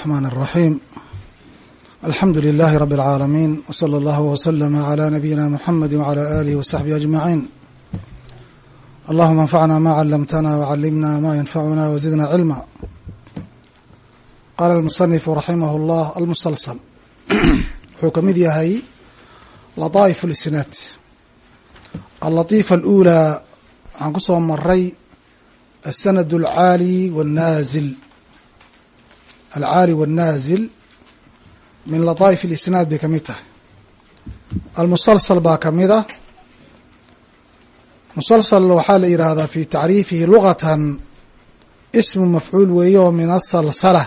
الرحمن الرحيم الحمد لله رب العالمين وصلى الله وسلم على نبينا محمد وعلى آله وصحبه أجمعين اللهم انفعنا ما علمتنا وعلمنا ما ينفعنا وزدنا علما قال المصنف رحمه الله المسلسل wuxuu ka mid yahay laطaa'if اlisnaad allatiifa اlأulى waxaan ku soo maray aلsanad اlcaali wالnaazil alcaali wاnnaazil min lataa'if اlisnaad bay ka mid tahay almusalsal baa ka mid ah musalsal waxaa la yidhaahdaa fi tacriifihi luqatan ismu mafcuul weeye oo min asalsala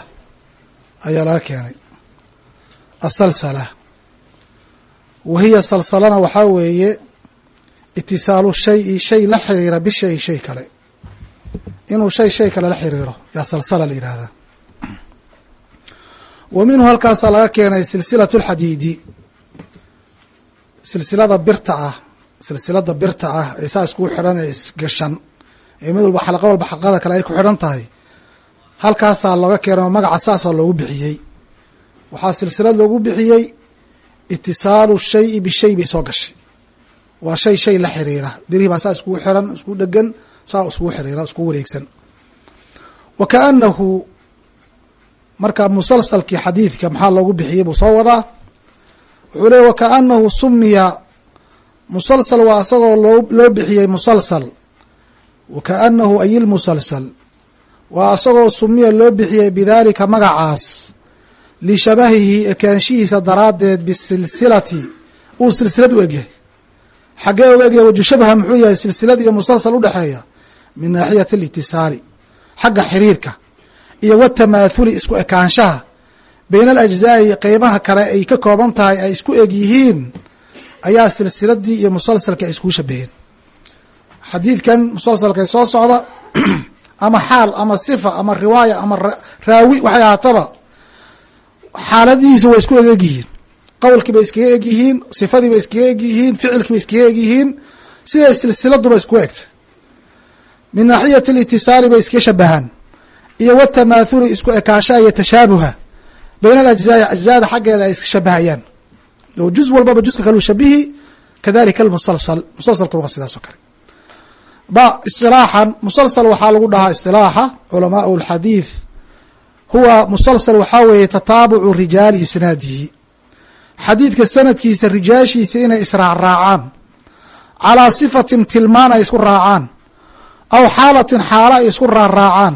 ayaa laga keenay asalsala wahiya salsalana waxaa weeye itisaalu shayi shay la xiriira bishay shay kale inuu shay shay kale la xiriiro yaa salsala la yidhaahdaa wa minhu halkaasaa laga keenay silsilatu اlxadiidi silsilada birta ah silsilada birta ah ee saa iskugu xidhan ee isgashan. Ee mid walba xalqa walba xalqada kale ay ku xidhan tahay. Halkaasaa looga keenay oo magaca saasaa loogu bixiyey. Waxaa silsilad loogu bixiyey itisaalu shayi bishay bay soo gashay. Waa shay shay la xiriira. Birihii baa saa iskugu xiran isku dhegan saa iskugu xiriira iskugu wareegsan. Wa kaanahu marka musalsalkii xadiidka maxaa loogu bixiyey buu soo wadaa? Wuxuu leey wa kaanahu sumiya musalsal waa isagoo loo loo bixiyey musalsal. Wa kaanahu ay lmusalsal waa isagoo sumiya loo bixiyey bidaalika magacaas. Lishabahihi ekaanshihiisa daraaddeed bisilsilati. Uu silsilad u egyahay. Xaggee uga egyahay waju shabaha muxuu yahay silsilad iyo musalsal udhexeeya min naaxiyati alitisaali xagga xiriirka iyo watamaathuli isku ekaanshaha. Bayna alajzaa'i qeybaha kale ay ka kooban tahay ay isku eg yihiin ayaa silsiladii iyo musalsalkii ay iskuu shabaheen xadiidkan musalsalkay soo socda ama xaal ama sifa ama riwaaya ama raawi waxay ahaataba xaaladihiisa way isku eg yihiin. Qowlkii bay iskaga eg yihiin sifadii bay iskaga eg yihiin ficilkii bay iskaga eg yihiin siday silsiladuba isku egta min naaxiyati alitisaali bay iska shabahaan iyo watamaathuli isku ekaashaha iyo tashaabuha bayna alajzaai ajzaada xaggeeda ay iska shabahayaan o juz walbaba juska kaleu shabihi kadalika almusalsal musalsalkuna waa sidaas oo kale. Ba isilaaxan musalsal waxaa lagu dhahaa isilaaxa culamaau alxadiid huwa musalsal waxaa weeye tataabucu rijaali isnaadihi. Xadiidka sanadkiisa rijaashiisa inay israacraacaan. Calaa sifatin tilmaan ay isku raacaan. Aw xaalatin xaalo ay isku raarraacaan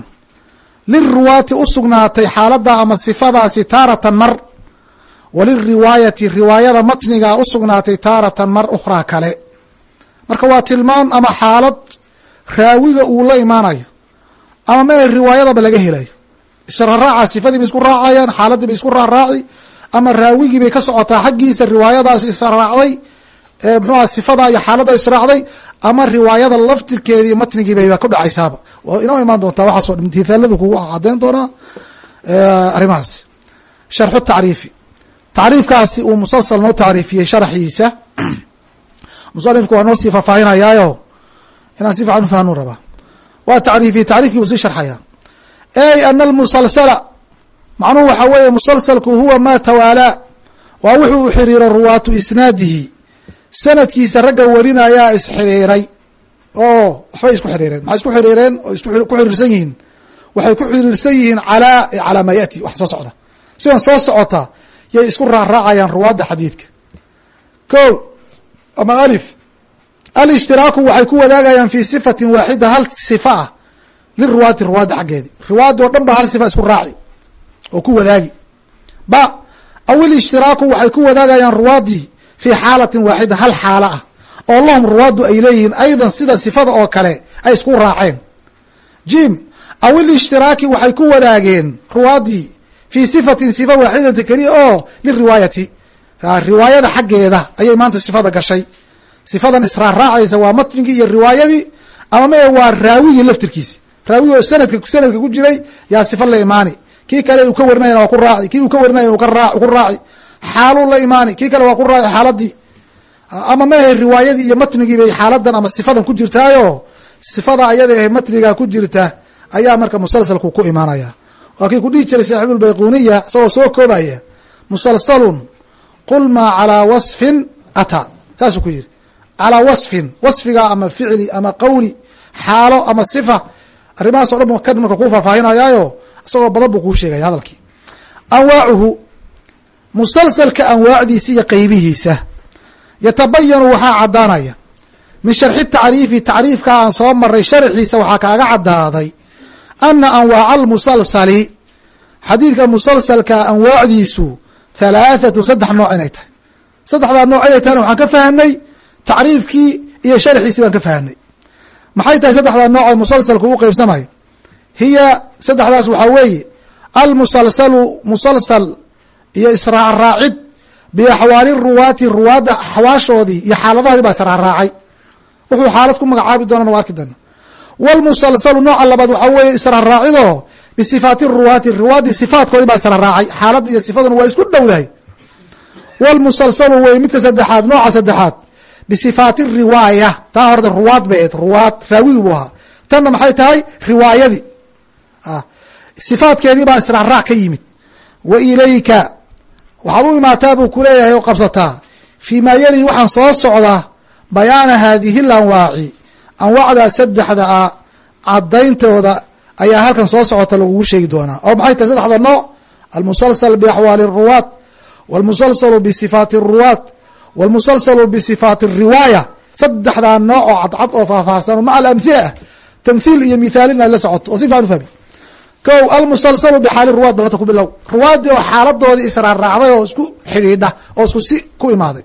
lilruwaati u sugnaatay xaaladda ama sifadaasi taaratan mar walilriwaayati riwaayada matnigaa u sugnaatay taaratan mar ukhraa kale marka waa tilmaan ama xaalad raawiga uu la imaanayo ama mee riwaayadaba laga helayo israaraaca sifadii bay isku raacayaan xaaladii bay isku raaraaci ama raawigii bay ka socotaa xaggiisa riwaayadaas israacday mxuaha sifada iyo xaalada israacday ama riwaayada laftirkeedii matnigiibayba ku dhacaysaaba inoo imaan doontaa waxaaso imtithaaladu kugu cadeyn doonaa arrimahaas. Sharxu tacriifi. Tacriifkaasi uu musalsal noo tacriifiyey sharaxiisa musanifku waa noo sii faahfaahinayaayo inaan si fiican ufahnu rabaa. Waa tacriifiye tacriifkii buu sii sharxayaa. Ey ana almusalsala macnuhu waxaa weeye musalsalku huwa ma tawaalaa. Waa wuxuu u xiriiro ruwaatu isnaadihi. Sanadkiisa ragga warinayaa isxiriiray oo waxbay isku xiriireen. Maxay isku xiriireen oo ku xiriirsan yihiin? Waxay ku xiriirsan yihiin calaa calaa maa yaati wax soo socda. Sidan soo socota yay isku raaraacayaan ruwaadda xadiidka. Ko ama alif. Alishtiraaku waxay ku wadaagayaan fi sifatin waaxida hal sifa ah liruwaati ruwaadda xaggeedi. Riwaadda oo dhan ba hal sifa isku raaci oo ku wadaagi. Ba aw ilishtiraaku waxay ku wadaagayaan ruwaaddii fi xaalatin waaxida hal xaalo ah oo lahum ruwaaddu ay leeyihiin aydan sida sifada oo kale ay isku raaceen. Jim aw ilishtiraaki waxay ku wadaageen ruwaaddii fi sifatin sifa waaxidata keliya oo liriwaayati riwaayada xaggeeda ayay maanta sifada gashay. Sifadan israarraacaysa waa matnigii iyo riwaayadii ama mae waa raawigii laftirkiisi raawigi oo sanadka sanadka ku jiray yaa sifa la imaani. Kii kale uu ka warinayana waa ku raaci kii uu ka warinaya ku raaci. Xaaluu la imaani kii kale waa ku raaci xaaladii ama maahe riwaayadii iyo matnigii bay xaaladan ama sifadan ku jirtaayo? Sifada ayada ahe matnigaa ku jirta ayaa marka musalsalku ku imaanaya. Waa kii ku dhihi jiray saaxiib lbayquniya isagoo soo koobaya musalsalun qul maa calaa wasfin ataa saasuu ku yihi calaa wasfin wasfiga ama ficli ama qawli xaalo ama sifa. Arrimahaas o dhan kan marka kuu faahfaahinayaayo isagoo badan buu kuu sheegaya hadalkii. Anwaacuhu musalsalka anwaacdiisa iyo qeybihiisa yatabayanu waxaa caddaanaya. Min sharxi tacriifi tacriifka aan soo maray sharxiisa waxaa kaaga caddaaday ana anwaaca almusalsali xadiidka musalsalka anwaacdiisu halaathatu saddex nooc inay tahay. Saddexdaa nooc inay tahayna waxaan ka fahamnay tacriifkii iyo sharxiisii baan ka fahamnay maxay tahay saddexdaa nooc ee musalsalku u qeybsamayo hiya saddexdaas waxaa weeye almusalsalu musalsal iyo israacraacid biaxwaali ruwaati ruwaadda axwaashoodii iyo xaaladahoodii baa israacraacay wuxuu xaalad ku magacaabi doonana waa arki doona wlmusalsalu nooca labaad waxaa weeye israaraacidoo bisifaati ruwaati ruwaadii sifaatkoodii baa israaraacay xaaladda iyo sifaduna waa isku dhowdahay wlmusalsalu wey midka saddexaad nooca saddexaad bisifaati riwaaya taa horta ruwaad bay ahayd ruwaad raawigi buu ahaa tanna maxay tahay riwaayadii sifaatkeedii baa israaraac ka yimid wa ilayka waxaad u imaataa buu kuleeyahay oo qabsataa fii maa yali waxaan soo socdaa bayaana haadihi lanwaaci anwaacdaa saddexda ah cadayntooda ayaa halkan soo socota lagugu sheegi doonaa oo maxay tahay saddexda nooc almusalsal biaxwaali ruwaat wاlmusalsalu bisifaati الruwaat wاlmusalsalu bisifaati الriwaaya saddexdaa nooc oo cadcad oo faahfaahsan maca alamhila ah tamhiil iyo mithaalin ay la socoto oo si fican u fahmi ko almusalsalu bxaali ruwaat balata ku bilow. Ruwaaddii oo xaaladoodii israarraacday oo isku xidhiidha oo isku si ku imaaday.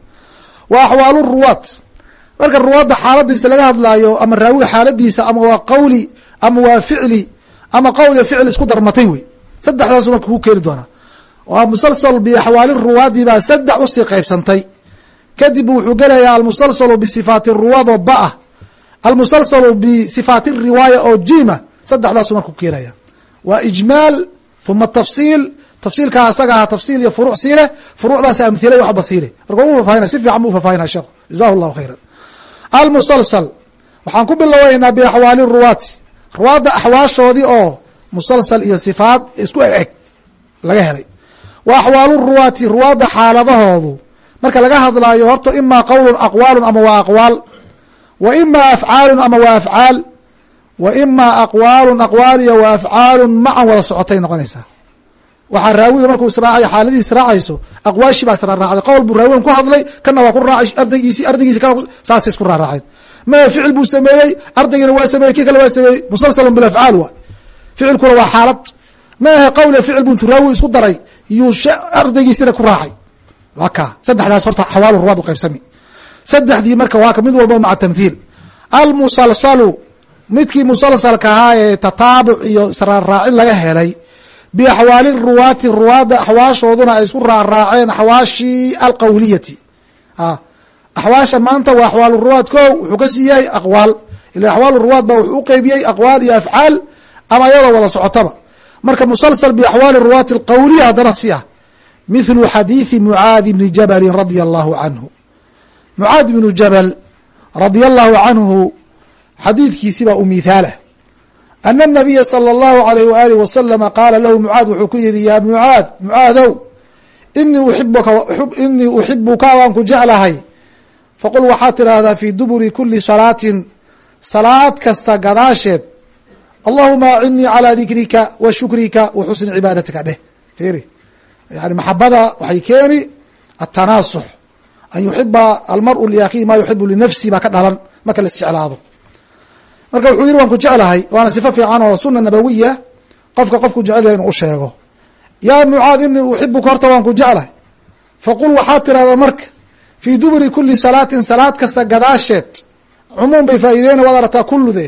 Wa axwaalu ruwaat marka ruwaadda xaaladiisa laga hadlaayo ama raawiga xaaladiisa ama waa qawli ama waa ficli ama qawli ficli isku darmatay wey. Saddexdaasu marka ku keeni doonaa. Waa musalsal biaxwaali ruwaadi baa saddex u sii qaybsantay. Kadib wuxuu gelayaa almusalsalu bisifaati ruwaad oo ba ah. Almusalsalu bisifaati riwaaya oo jima saddexdaasu marka ku keenaya waa ijmaal uma tafsiil. Tafsiilkaa asaga aha tafsiil iyo furuuc siileh furuucdaas amhila iyo waxba siile. Marka u faafahina si fiican bu u faafahina sheekhu jazahu llahu khayra almusalsal. Waxaan ku biloweynaa biaxwaali ruwaati. Ruwaadda axwaashoodii oo musalsal iyo sifaat isku eg eg laga helay. Wa axwaalu ruwaati ruwaadda xaaladahoodu. Marka laga hadlaayo horta imaa qowlun aqwaalun ama waa aqwaal wa imaa afcaalun ama waa afcaal wa imaa aqwaalun aqwaaliya wa afcaalun macan wada socotay noqonaysaa waxaa raawiga markuu israacayo xaaladii israacayso aqwaashii baa israaraacday qowl buu raawigan ku hadlay kana waa ku raacay ardaygiisi ardaygiisi ka saasay isku raaraaceen maya ficil buu sameeyey ardaygina waa sameeyey kii kale waa sameeyey musalsalan bilafcaal waay ficilkuna waa xaalad. Ma ahe qowle ficil buu intu raawi isku daray yuu ardaygiisina ku raacay. Waa saddexdaas horta xawaalu ruwaad u qaybsami. Saddexdii marka waa mid walba maca tamhiil almusalsalu midkii musalsalka ahaa ee tataabuc iyo israarraacin laga helay biaxwaali ruwaati ruwaadda axwaashooduna ay isku raaraaceen axwaashii alqawliyati. Axwaasha maanta waa axwaal ruwaad ko wuxuu ka siiyahay aqwaal. Ila axwaal ruwaad ba wuxuu u qeybiyey aqwaal iyo afcaal ama iyadoo wada socotaba. Marka musalsal biaxwaali ruwaati alqawliya haddana si ah mithlu xadiidi mucaadi bni jabalin radia allahu canhu mucaad ibnu jabal radia allahu canhu xadiidkiisibaa u miithaalah. Ana anabiya sala allahu alayh waaalih wasalama qaala lahu mucaad wuxuu ku yihi yaa mucaad mucaadow inii uibuka inii uxibuka waan ku jeclahay. Faqul waxaad tidhaahdaa fii duburi kuli salaatin salaad kasta gadaasheed. Allahuma acinnii calaa dikrika wa shukrika wa xusni cibaadatika. Dheh fiiri. Yani maxabada waxay keeni atanaasux an yuxiba almaru liakhiihi ma yuxibu linafsi baa ka dhalan marka la marka wuxuu yihi waan ku jeclahay waana sifo fiican oo suna nabawiya qofka qofku jecel yahay inuu u sheego. Yaa mucaad inii uxibuka horta waan ku jeclahay. Faqul waxaad tirahdaa marka fii duburi kuli salaatin salaad kasta gadaasheed cumuum bay faa'iideyna waad aragtaa kulude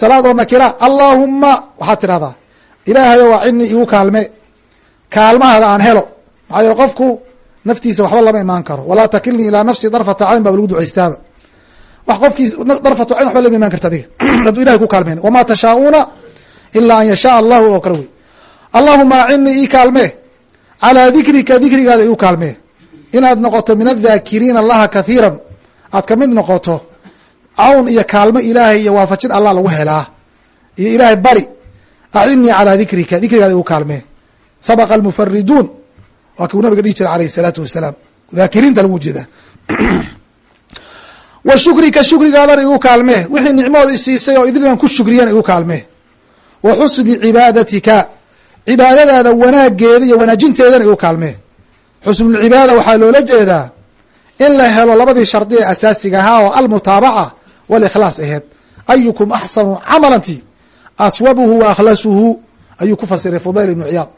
salaad oo nakira allaahuma waxaad tirahdaa ilaahayow acinii igu kaalme kaalmahaada aan helo. Maxaa yeele qofku naftiisa waxba lama imaan karo. Walaa takilnii ilaa nafsi darfata cayn baa lagu ducaystaaba wax qofkiis darfatu cayn waxba lama imaan karta adiga. Hadduu ilahay ku kaalmeyn wamaa tashaa'uuna ilaa an yashaa allahu oo kale wey allahuma acinii ii kaalmee calaa dikrika dikrigaada igu kaalmee inaad noqoto min adhaakiriina allaha kathiiran. Aad ka mid noqoto cawn iyo kaalmo ilaahay iyo waafajin allah lagu helaa. Iyo ilaahay bari acinii calaa dikrika dikrigaada igu kaalmee sabaqa almufariduun waa kuu nabiga dhihi jira alayh الsalaatu wasalaam. Daakiriinta lagu jeedaa wa shukrika shukrigaadana igu kaalmee. Wixii nicmooda isiisay oo idinaan ku shukriyana igu kaalmee. Wa xusni cibaadatika. Cibaadadaada wanaageeda iyo wanaajinteedana igu kaalmee. Xusnulcibaada waxaa loola jeedaa in la helo labadii shardi ee asaasiga ahaa oo almutaabaca walikhlaas aheed. Ayukum axsanu camalanti aswabuhu wa akhlasuhu. Ayuu ku fasiray fudayl ibnu ciyaad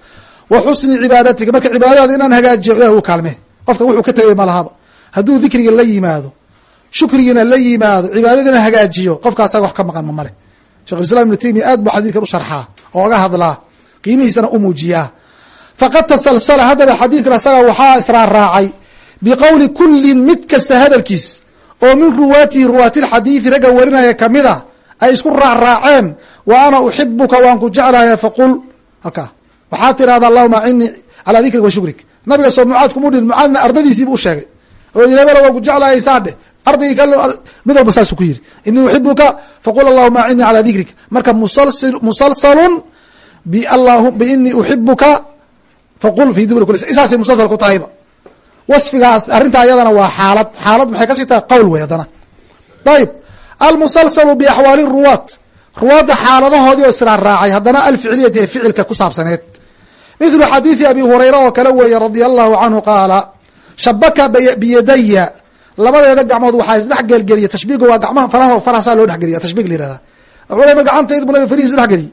wa xusni cibaadatika. Marka cibaadadaada inaan hagaajiyo ilah ugu kaalmee. Qofka wuxuu ka tegay malahaba hadduu dikriga la yimaado shukrigiina la yimaado cibaadadiina hagaajiyo qofka asaga wax ka maqan ma male shekh islam ibnu taymiya aad buu xadiidkan u sharxaa oo oga hadlaa qiimihiisana u muujiyaa faqad tasalsala haddaba xadiidkan asaga waxaa israarraacay biqowli kullin mid kasta hadalkiis oo min ruwaatihi ruwaati lxadiidi ragga warinaya ka mid a ay isku raacraaceen wa ana uxibuka waan ku jeclahay faqul halka waxaa tirahda allahuma acinii calaa dikrik wa shukrik nabiga soo mucaad kumu dhin mucaadna ardadiisiibu u sheegay oo hebelo waan ku jeclahay saadhe ardaygii kale mid walba saasuu ku yiri inii uxibuka faqul allahuma acinii calaa dikrik. Marka musalsalun biinii uxibuka faqul fi duburi kuli saasay musalsal ku tahayba. Wasfigaas arrintaa iyadana waa xaalad xaalad maxay ka sii tahay? Qowl wey haddana. Ayib almusalsalu biaxwaali ruwaat. Ruwaadda xaaladahoodii oo israarraacay haddana alficliyati ee ficilka ku saabsaneed. Mithlu xadiidi abi hurayra oo kale weeye radia allahu canhu qaala shabaka biyadaya labadeeda gacmood waxaa isdhex gelgeliya tashbiiga waa gacmaha faraha farahasaa loo dhexgeliya tashbiig la yihahda culama gacantayda bu nabi farihiis dhexgeliy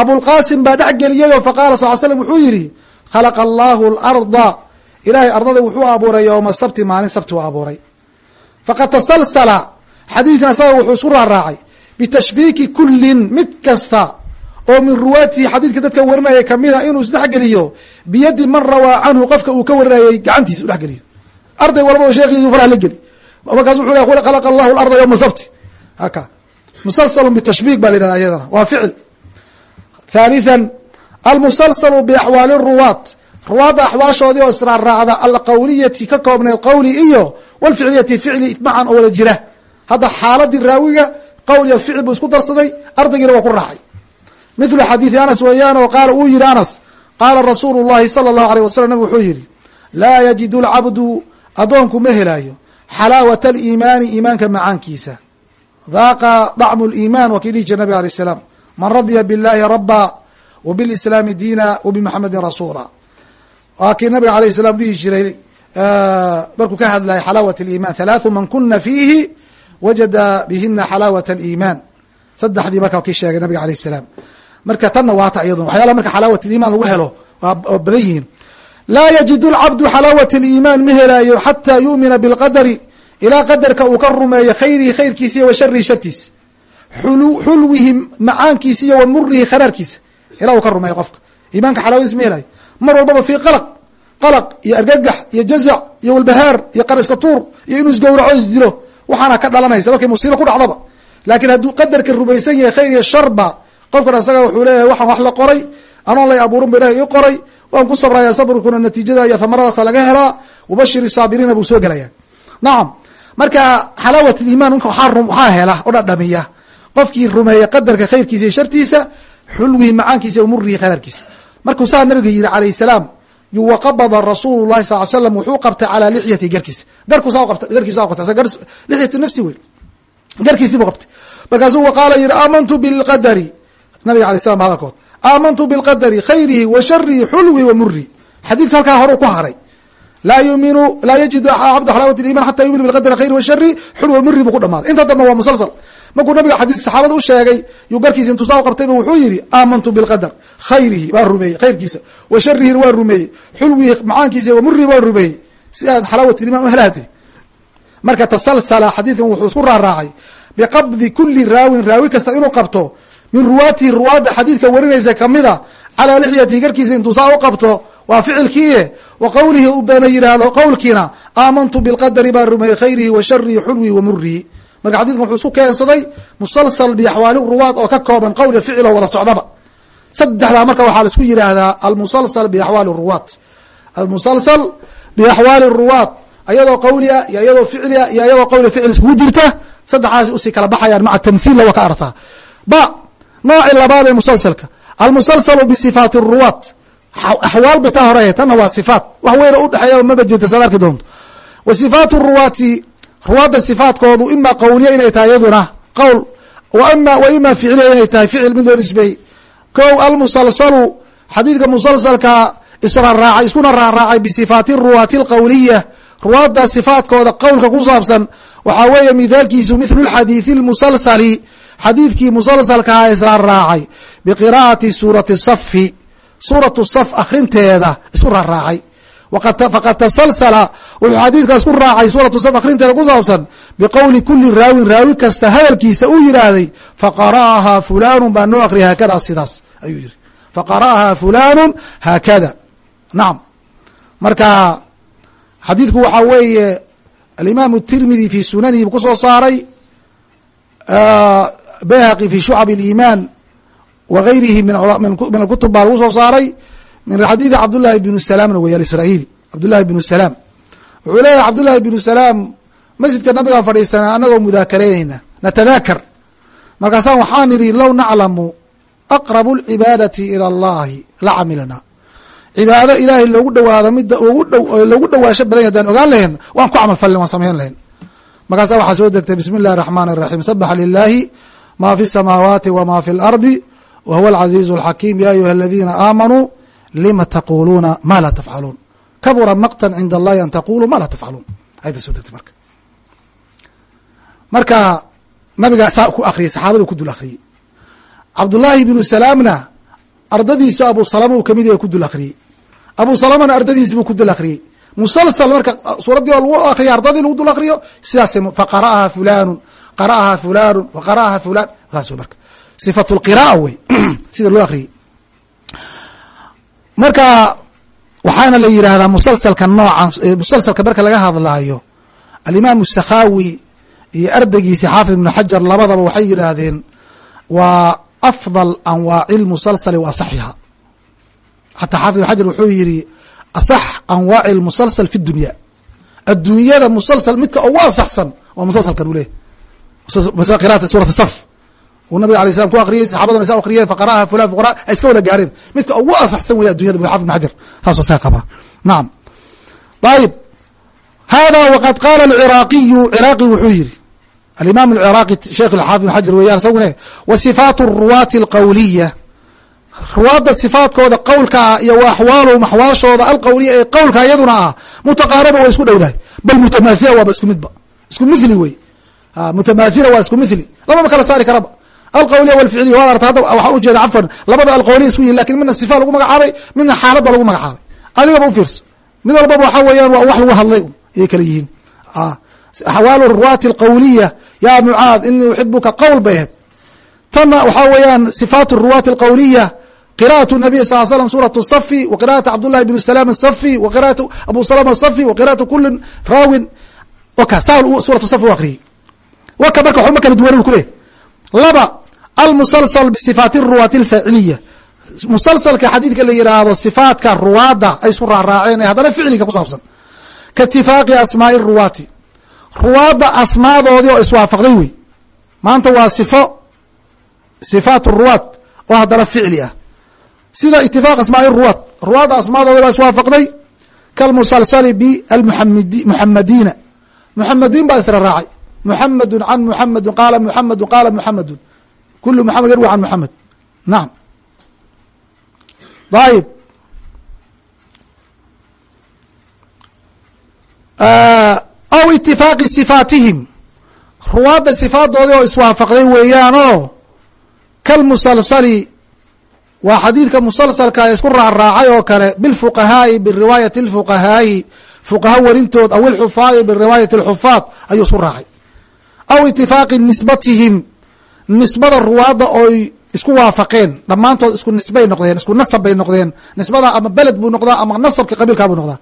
abulqaasim baa dhexgeliyayoo faqaala sal l slam wuxuu yidhi khalaqa allahu larda ilaahay ardada wuxuu abuuray yowma sabti maalin sabti u abuuray. Faqad tasalsala. Xadiidkan asaga wuxuu isku raaraacay bitashbiiki kullin mid kasta oo min ruwaatihi. Xadiidka dadka warinaya kamida inuu isdhexgeliyo biyadi man rawaa canhu qofka uu ka warinayay gacantiisa u dhexgeliyo arday walba oo faraha la geli markaas wuxuu ley khalaqa allahu larda yowma sabti. Haka. Musalsalun bitashbiik baa la yihahda iyadana. Waa ficil. Thalithan almusalsalu biaxwaali ruwaat ruwaadda axwaashoodii oo israarraacda alqawliyati ka koobneed qowli iyo walficliyati ficli macan oo wada jira. Hadda xaaladii raawiga qowl iyo ficil buu isku darsaday ardaygiina waa ku raacay. Mithlu xadiidi anas weeyaan oo qaala uu yihi anas qaala rasuulu llahi sala allahu aleyh wasalam nabig wuxuu yihi laa yajidu lcabdu addoonku ma helaayo xalaawat aliimaani iimaanka macaankiisa. Daaqa dacmu liimaan waa kii dhihi jira nabiga alay salaam. Man radya biاllahi rabaa wa bilislaami diina wa bimuxamedin rasuula. Waa kii nabiga alayh salaam dhihi jiray markuu ka hadlaya xalaawat aliiman halaathu man kuna fiihi wajada bihina xalaawat aliimaan saddexdii marka kii sheegay nabiga alayh salaam. Marka tanna waata iyaduna. Waxyaalaha marka xalaawat aliiman lagu helo waa badan yihiin laa yajidu lcabdu xalaawat اliiman ma helaayo xataa yu'mina biاlqadari ilaa qadarka uu ka rumeeyo khayrihi khayrkiisa iyo wa sharihi shartiisa. Xulwihi macaankiisa iyo wa murihi kharaarkiisa. Ilaa uu ka rumeeyo qofka. Iimaanka xalaawadiis ma helayo mar walbaba fii qalaq qalaq iyo argagax iyo jazac iyo walbahaar iyo qariska tuur iyo inuu isgowraco isdilo waxaana ka dhalanaysa. Markay musiibo ku dhacdaba laakiin hadduu qadarka rumaysan yahay khayr iyo sharba qofkan asaga wuxuu leeyahay waxaan wax la qoray anoon lay abuurin ba ilahay qoray waan ku sabraya sabrkuna natiijada iyo hamaradaasa laga helaa wabashiri saabiriina buu soo gelaya. Nacam marka xalaawat liiman waxaa hela o dhadhamiya. Qofkii rumeeya qadarka khayrkiisa iyo shartiisa xulwihi macaankiisa murihi kharaarkiisa markuu saa nabiga yihi alayh salaam waqabada rasuulu lahi sal slam wuxuu qabtay calaa lixyati garkiisa. Lixyatu nafsi wey garkiisii buu qabtay. Markaasuu waqaala yihi aamantu bilqadari nabiga alay slam hadalkood aamantu bilqadari khayrihi wa sharihi xulwihi wa murihi xadiidka halkaa horeu ku haray. Laa yuminu laa yajidu cabdu xalaawat iman xata yuminu biqadari khayri wa shari xulwi wa murihi buu ku dhamaaday. Inta dambe waa musalsal. Markuu nabiga xadiis saxaabada u sheegay yuu garkiisa intuu saa u qabtayba wuxuu yihi aamantu bilqadar khayrihi waan rumeeyey khayrkiisa. Wa sharihina waan rumeeyey xulwihi macaankiisa wa murihi waan rumeeyey. Si aad xalaawat iman u helaatay marka tasalsala xadiidkan wuxuu isku raaraacay biqabdi kuli raawin raawi kasta inuu qabto min ruwaatihi ruwaadda xadiidka warinaysa kamida calaa lixyatihi garkiisa intuu saa u qabto waa ficilkiie wa qowlihi u dana yidhaahdo qowlkiina aamantu bilqadari baan rumeeyey khayrihi wa sharihi xulwihi wa murihi marka xadidkan wuxuu isku keensaday musalsal biaxwaali ruwaad oo ka kooban qowl iyo ficil oo wada socdaba. Saddexdaa marka waxaa la isku yidhaahdaa almusalsal biaxwaali ruwaat almusalsal biaxwaali ruwaat ayadoo qawlia iyo iyadoo ficlia iyo iyadoo qawli ficil iskugu jirta saddexdaas u sii kala baxayaan maca tamhiilla waa ka artaa ba nooci labaad ee musalsalka almusalsalu bisifaati ruwaat axwaal bay taa hore tanna waa sifaat wax weyna udhexeeya maba jirta saad arki doonto wa sifaatu ruwaati ruwaadda sifaatkoodu ima qowliya inay tahay iyaduna qowl wa ima ficliya inay tahay ficil mid loo nisbeeyey ko almusalsalu xadiidka musalsalka israaraacay iskuna raaraacay bisifaati ruwaati alqowliya ruwaadda sifaatkooda qowlka ku saabsan waxaa weeye mithaalkiisu mithlu xadiidi lmusalsali xadiidkii musalsalkaa israaraacay biqiraa'ati suurati safi suuratu saf akhrinteeda isku raaraacay faqad tasalsala wuxuu xadiidkaas ku raacay suuratu saf akhrinteeda ku saabsan biqowli kuli raawin raawi kasta hadalkiisa uu yidhaahday faqara'ahaa fulanu baa noo akriya haakada sidaas ayuu yihi faqara'ahaa fulanu haakada. Nacam marka xadiidku waxaa weeye alimaam الtirmidi fi sunanihi buu saaray bayhaqi fi shucab اliimaan wa gayrihi min alkutub baa lagu soo saaray min xadiidi cabdullahi bnu salaamna wey aisraaiili cabdullahi bnu salaam wuxuu leeyahay cabdullahi bnu salaam masjidka nabigaan fadhiisanaa anagoo mudaakaraynayna natadaakar markaasaan waxaan idhi low naclamu aqrabu اlcibaadati ilى اllahi la camilna cibaado ilaahay loogu dhawaado midda loogu dhawaasho badan ya hadaan ogaan lahayn waan ku camal falin waan samayn lahayn markaasa waxaa soo degtay bismi اllahi الraxman الraxim sabaxa lilahi ma fi الsamaawaati wma fi اlardi wa huwa alcaziizu اlxakiim ya ayuha aladiina aamanuu lima taquluuna ma laa tafcaluun kabura maqtan cinda allahi an taquluu ma laa tafcaluun ayada soo degtay marka marka nabigaa saa ku akriyay saxaabadu ku dul akriyey cabdullaahi bnu salaamna ardadiisu abu salama uu kamid yahay ku dul akriyey abu salamana ardadiisi buu ku dul akriyey musalsal marka suuraddii oo lagu akriyo ardadii lagu dul akriyo sidaas faqara'aha fulanu qara'aha fulanu waqara'aha fulan saas wey marka. Sifat lqira'a wey sida loo akriyey marka waxaana la yidhaahdaa musalsalka nooca musalsalka marka laga hadlaayo alimaamu sakhaawi iyo ardaygiisi xaafid ibnu xajar labadaba waxay yidhaahdeen waa afdal anwaaci lmusalsali wa asaxiha xataa xaafid ibnu xajar wuxuu yidhi asax anwaaci lmusalsal fi dunya. Adduunyada musalsal midka ugu asaxsan waa musalsalkan uu leeyahy suurati saf. Uu nabiga alay slam ku akriyey saxabaduna sa akriyeen faqara'aha fulan fuqara ay iska wada gaareen. Midka ugu asaxsan wey addunyada bu xafid ibn saasoo saa qabaa. Nacam ayib hada waqad qaala alciraaqiyu ciraaqi wuxuu yihi alimaam alciraaqi sheekh xaafid ibn xajar weeyaan wa sifaatu ruwaati alqowliya ruwaadda sifaatkooda qowlka ah iyo wa axwaaluhum axwaashooda alqowliya ee qowlka iyaduna ah mutaqaaraba waa isku dhowdahay. Bal mutamaathila waaba isku midba isku mithli wey mutamaila waa isku mili lababa kala saari karaba alqawliya walficiliya waad arta hadda waxaa ujeeda cafan labada alqawliya isku yihi laakiin midna sifa lagu magacaabay midna xaaladba lagu magacaabay adigaba ufiirso mid walbaba waxaa weeyaan waa wax lagu hadlay ayay kala yihiin axwaalu ruwaati alqawliya ya mucaad inii uxibuka qowl bay ahayd tanna waxaa weeyaan sifaat ruwaati alqawliya qira'at nabiy sal slam suurat safi wa qira'at cabdullahi bn salaam asafi wa qira'at abu salama asafi wa qira'at kuli raawin oka saa suurat safi u akriyay waka marka waxuma kala duwanin kuleeyahy laba almusalsal bisifaati ruwaati alfaaciliya musalsalka xadiidka la yidhaahdo sifaadka ruwaadda ay isu raaraaceen ee haddana ficliga ku saabsan. Kaitifaaqi asmaai ruwaati. Ruwaadda asmaadoodii oo iswaafaqday wey. Maanta waa sifo sifaat ruwaad oo haddana ficli ah. Sida itifaaq asmaai ruwaad. Ruwaadda asmaadooda waa iswaafaqday kalmusalsali balmuamd muxamadiina muxamadiin baa muxamadu can muxamedi qaala muxamedu qaala muxamedu kulu muxamed yarwi can muxamed nacam ayib aw itifaaqi sifaatihim ruwaadda sifaaddoodii oo iswaafaqday weeyaan oo kalmusalsali waa xadiidka musalsalka isku raacraacay oo kale bilfuqahaa'i biriwaayati اlfuqahaa'i fuqaha warintood aw ilxufaadi biriwaayati اlxufaad ayuu isku raacay aw itifaaqi nisbatihim. Nisbada ruwaadda oy isku waafaqeen. Dhammaantood isku nisbay noqdeen isku nasab bay noqdeen. Nisbada ama beled buu noqdaa ama nasabki qabiilkaa buu noqdaa.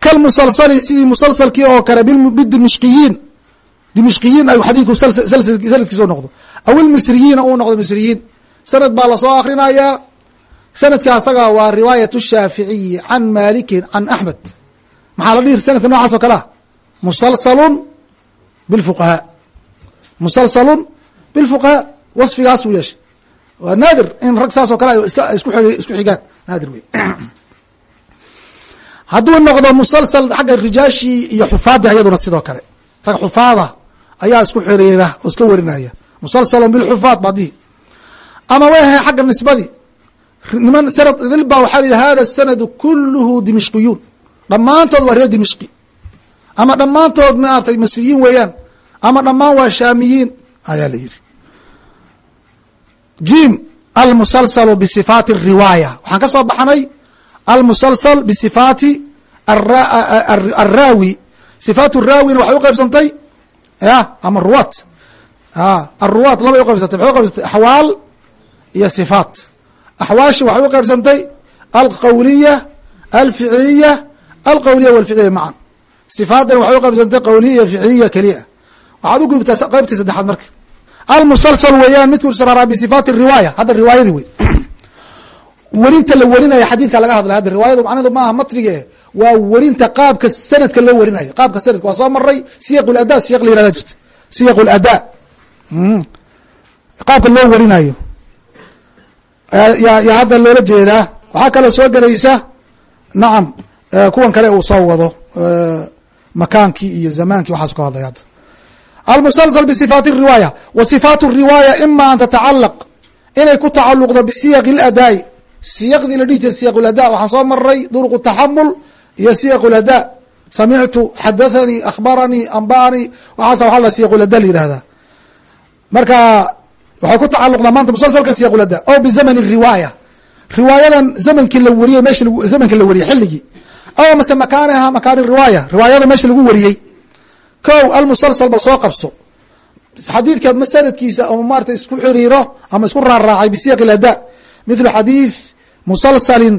Kalmusalsali sidii musalsalkii oo kale bidimishqiyiin dimishqiyiin. Ay xadiidku sanadkiisa noqdo. Aw ilmisriyiina uu noqdo misriyiin. Sanad baa la soo akrinayaa sanadka asaga waa riwaayat shaaficiyi can malikin can axmed maxaa la dhihi sanadka noocaas oo kale ah? Musalsalun bilfuqahaa musalsalun bilfuqahaa wasfigaasuu yeeshay waa naadir in rag saas oo kale isku xigaan naadir wey hadduu noqdo musalsal xagga rijaashii iyo xufaadii ayaduna sidoo kale rag xufaada ayaa isku xiriira oo iska warinaya musalsalun bilxufaad badihi ama ahay xagga nisbadii niman sanad idil baa waxaa lihi hada sanadu kuluhu dimishqiyuun dhammaantood waa reer dimishqi ama dhammaantood maartay masriyiin weeyaan ama dhammaan waa shaamiyiin ayaa la yidhi. Jim almusalsalu bisifaati riwaaya. Waxaan ka soo baxnay almusalsal bisifaati araawi sifaat raawina waxay uqaybsantay ya ama ruwaat. Aruwaat labay uqaybsantay waxay uqaybsantay axwaal iyo sifaat. Axwaashi waxay uqaybsantay alqawliya alficiliya alqawliya walficiliya macan sifaatdan waxay uqaybsantay qawliya iyo ficiliya keliya waxaad ugudubtaa qaybtii saddexaad marka almusalsal weeyaan midku sararaa bisifaati riwaaya hadda riwaayadii wey werinta la werinaya xadiidka laga hadlay hadda riwaayadu macnahedu maaha matrige waa werinta qaabka sanadka loo werinayo qaabka sanadka waa soo maray siyaq lada siyaq la yirahda jirta siyaq lada qaabka loo werinayo yaa hadda loola jeedaa waxaa kaloo soo gelaysa nacam kuwan kale uu soo wado makaankii iyo zamaankii waxaasu ka hadlay hadda almusalsal bisifaati riwaaya. Wa sifaat riwaaya ima an tatacalaq inay ku tacaluqdo bisiyaq اladaai siyaqdii la dhihi jira siyaq lada waxaan soo maray duruq taxamul iyo siyaq lada samictu xadathanii akhbaranii amba'anii waxaasa waxa la siyaq lada la yihahdaa marka waxay ku tacaluqdaa maanta musalsalka siyaq lada o bizamn riwaaya. Riwaayadan zamankii la wariyey mesh zamanka la wariyey xilligii. Aw mase makaaniha makaani riwaaya. Riwaayada meesha lagu wariyey ko almusalsal ba soo qabso. Xadiidka sanadkiisa ama maarata isku xiriiro ama isku raaraacay bisiyaq lada mithlu xadiid musalsalin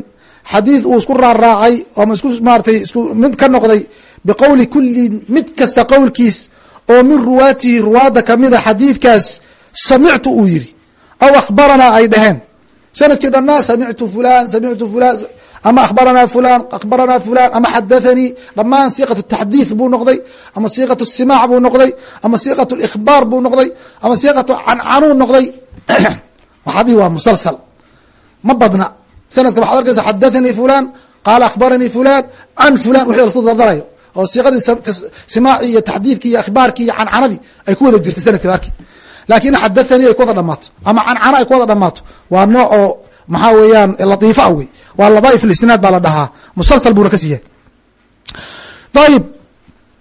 xadiid uu isku raaraacay ama isku maaratay isku mid ka noqday biqowli kuli mid kasta qowlkiis oo min ruwaatihi ruwaadda kamida xadiidkaas samictu uu yiri aw akhbaranaa ay dhaheen sannadkii dhanaa samictu fulan samictu fulan ama akhbaranaa fulan akhbaranaa fulan ama xadathanii dhamaan siiqat taxdiid buu noqday ama siiqat simaac buu noqday ama siiqat ikhbaar buu noqday ama siiqatu cancanuu noqday waxadii waa musalsal ma badna sanadka waxad arkaysa xadathanii fulan qaala akhbaranii fulan can fulan wixii lasu dardarayo oo siiqadii simaaci iyo taxdiidki iyo ikhbaarkii iyo cancanadii ay ku wada jirtay sanadka arki laakiin xadathanii ay ku wada dhamaato ama cancana ay ku wada dhamaato waa nooc oo maxaa weeyaan latiifa wey waa ladaaif lisnaad baa la dhahaa. Musalsal buuna ka siiya ayib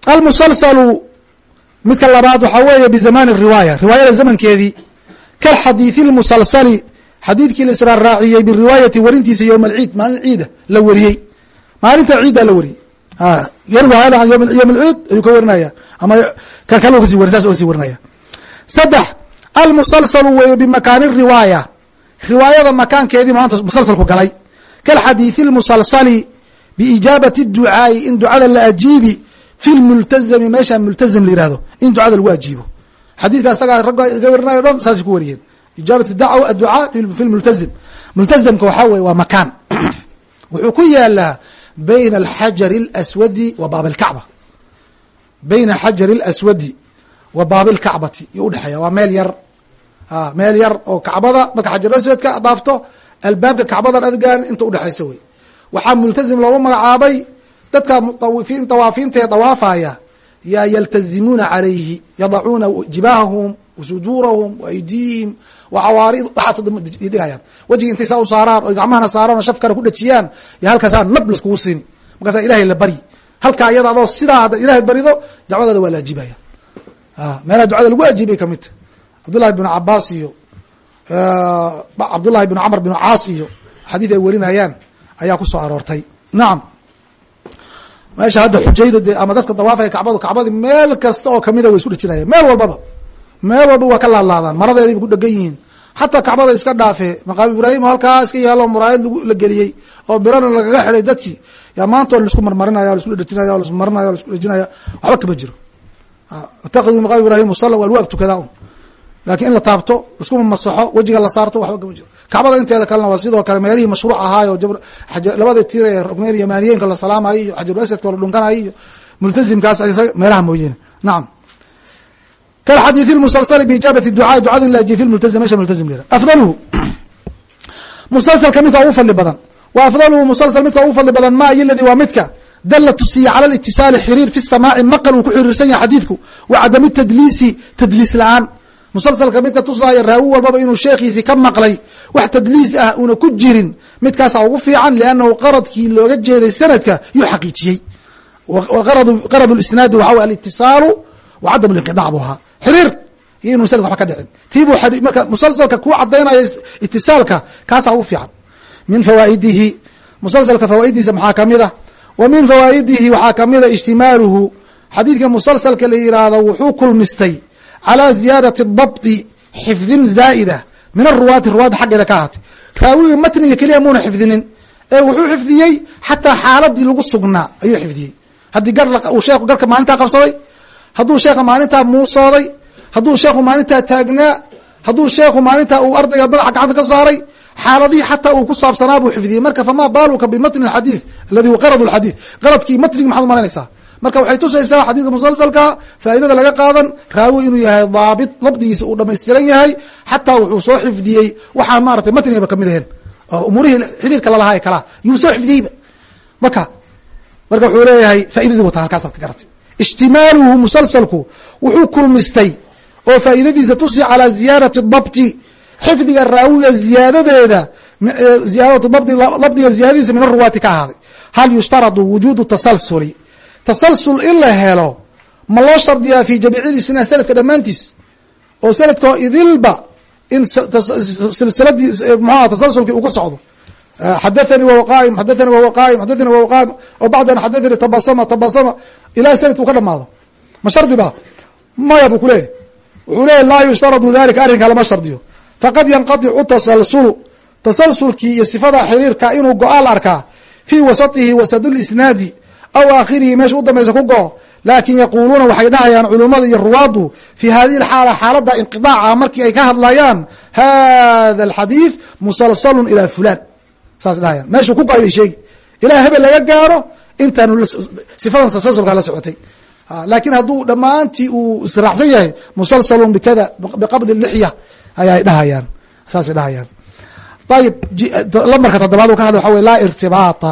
almusalsalu midka labaad waxaa weeye bizamani riwaaya. Riwaayada zamankeedii kalxadiiثi اlmusalsali xadiidkii la israaraaciyey biriwaayati warintiisa yowm alciid maalin ciida la weriyey maalinta ciiddaa la weriyey yarwi hada ayuu ka warinaya ama kan kale kasi saas ka sii warinaya. Saddex almusalsalu weeye bimakaani riwaaya. Riwaayada makaankeedii maanta musalsalku galay kalxadiiثi اlmusalsali biijaabati اducaa'i in ducada la ajiibi fi lmultazami meesha multazam la yihahdo in ducada lagu ajiibo xadiidka asagaa ragga iga warinayo o dhan saasay ku wariyeen ijaabat dacwa adducaa fi lmultazim multazamka waxaa weye waa makaan wuxuu ku yaalaa bayna alxajari اlaswadi wa baab اlkacba bayna xajari اlaswadi wa baabi اlkacbati yuu udhexeeya waa meel yar meel yar oo kacbada marka xajar aswadka dhaafto albaabka kacbadan adgaan inta udhexaysa wey. Waxaa multazim loogu magacaabay dadka dawaafiinta ee dawaafaya yaa yaltazimuuna calayhi yadacuuna jibaahahum wasuduurahum waaydiihim wacawaari waxaas dhigayaan wejiga intay saa u saaraan oy gacmahana saaraan oo shafkana ku dhajiyaan yo halkaasaa nab laskugu siini markaasaa ilahay la baryi halkaa iyada adoo sidaa hadda ilahay barido dacwadaada waa la ajibaya meelaha ducada lagu ajibay kamidta cabdullahi bnu cabaas iyo cabdullahi bnu camr bnu caas iyo xadiid ay werinayaan ayaa ku soo aroortay. Nacam meesha hadda xujayda de ama dadka dawaafaya kacbadu kacbadii meel kasta oo kamida way isku dhejinayaan meel walbaba. Meel walba waa ka laadlaadaan maradeedii ba ku dhegan yihiin. Xataa kacbada iska dhaafe. Maqaam ibraahim halkaa iska yaalo muraayad la geliyey oo birana lagaga xidhay dadkii. Yaa maanta o la isku marmarinaya la isku dhejinaya la isku marinaya la isku dhejinaya waxba kama jiro. Itaqiduu maqaam ibrahim musala waa lagu ag un laakiin in la taabto iskuma masaxo wejiga la saarto waxba kama jiro. Kacbada inteeda kalena waa sidoo kale meelihii mashruuc ahaay oo labada tir ee rugneyn iyo maaniyeenka la salaamayo iyo xajarul asadka la dhunkanayo iyo multazimkaas meelaha mooyeene nacam kalxadiid musalsal biijaabati ducaai ducada in la ajiye fi multazim meesha multazim lera afdaluhu musalsalka midka ugu fadli badan. Wa afdaluhu musalsal midka ugu fadli badan ma iyo ladi waa midka. Dala tusiya cala itisaali xiriir fi samaaci maqal uu ku xiriirsan yahay xadiidku. Wa cadami tadliisi tadliis la'aan musalsalka midka tusaaya raawi walbaba inuu sheekhiisi ka maqlay wax tadliis ah una ku jirin midkaasa ugu fiican liannahu qaradkii looga jeeday sanadka yuu xaqiijiyey qarad isnaadi waxa wey alitisaalu wa cadam linqidac bu ahaa xiriir iyo inu sanadka waba ka dhicin tiibuu marka musalsalka kuu cadaynayo itisaalka kaasaa ugu fiican min fawaa'idihi musalsalka fawaa'idiisa maxaa ka mid ah wa min fawaa'idihi waxaa kamida ijtimaaluhu xadiidka musalsalka la yiraahdo wuxuu kulmistay calى ziyaadati dabdi xifdin zaa'ida min aruwaati ruwaadda xaggeeda ka ahaatay raawiga matniga keliya muuna xifdinin ee wuxuu xifdiyey xataa xaaladii lagu sugnaa ayuu xifdiyey haddii gar uu sheekhu garka maalintaa qabsaday hadduu sheekha maalintaa muusooday hadduu sheekhu maalintaa taagnaa hadduu sheekhu maalintaa uu ardayga madaxa gacanta ka saaray xaaladihii xataa uu ku saabsanaa buu xifdiyey marka famaa baaluka bimatni xadiid aladi huwa qarad xadiid qaradkii matnigi maxaad umalanaysaa marka waxay tusaysaa xadiidka musalsalka faa'iidada laga qaadan raawi inuu yahay daabit dabdigiisa uu dhamaystiran yahay xataa wuxuu soo xifdiyey waxaan maratay matnigaba ka mid ahayn. Oo umuurihii xiriirka lalahaa kalaa yuu soo xifdiyeyba. Marka marka wuxuu leeyahay faaidadii wataa halkaasaad ka garatay ijtimaaluhu musalsalku wuxuu kulmistay oo faa'iidadiisa tusi calaa ziyaadati dabti xifdiga raawiga ziyaadadeeda ziyaadatu dabdi dabdiga ziyaadadiisa min aruwaati ka ahaaday. Hal yushtaradu wujuudu tasalsuli tasalsul in la helo ma loo shardiyaa fi jamiici isnaa sanadka dhammaantiis oo sanadkoo idilba in silsiladii mxuha tasalsulkii uu ku socdo? Xadathanii wahuwa qaa'im xadathanii wahuwa qaa'im xadathanii wahuwa qaa'im oo bacdan xadathanii tabasama tabasama ilaa sanadka ka dhamaado ma shardi ba maya buu kuleeyahy wuxuu leeyahy laa yushtaradu dalika arrinkaa lama shardiyo. Faqad yanqadicu tasalsulu tasalsulkii iyo sifada xiriirka inuu go'aan la arkaa fii wasatihi wasadulisnaadi aw aakhirihi meesha u dambaysa ku go laakin yaquluuna waxay dhahayaan culummada iyo ruwaaddu fi hadihi alxaala xaaladda inqidaaca markii ay ka hadlayaan hada alxadiid musalsalun ila fulan saas dhahayaan meeshuu ku go'ay bay sheegi ilaa hebel laga gaaro intaanu sifadan tasalsulka la socotay laakiin hadduu dhammaantii uu israacsan yahay musalsalun bikada biqabdi lixya ayay dhahayaan saasay dhahayaan ayib lambarka toddobaad u ka hadla waxa wey laa irtibaata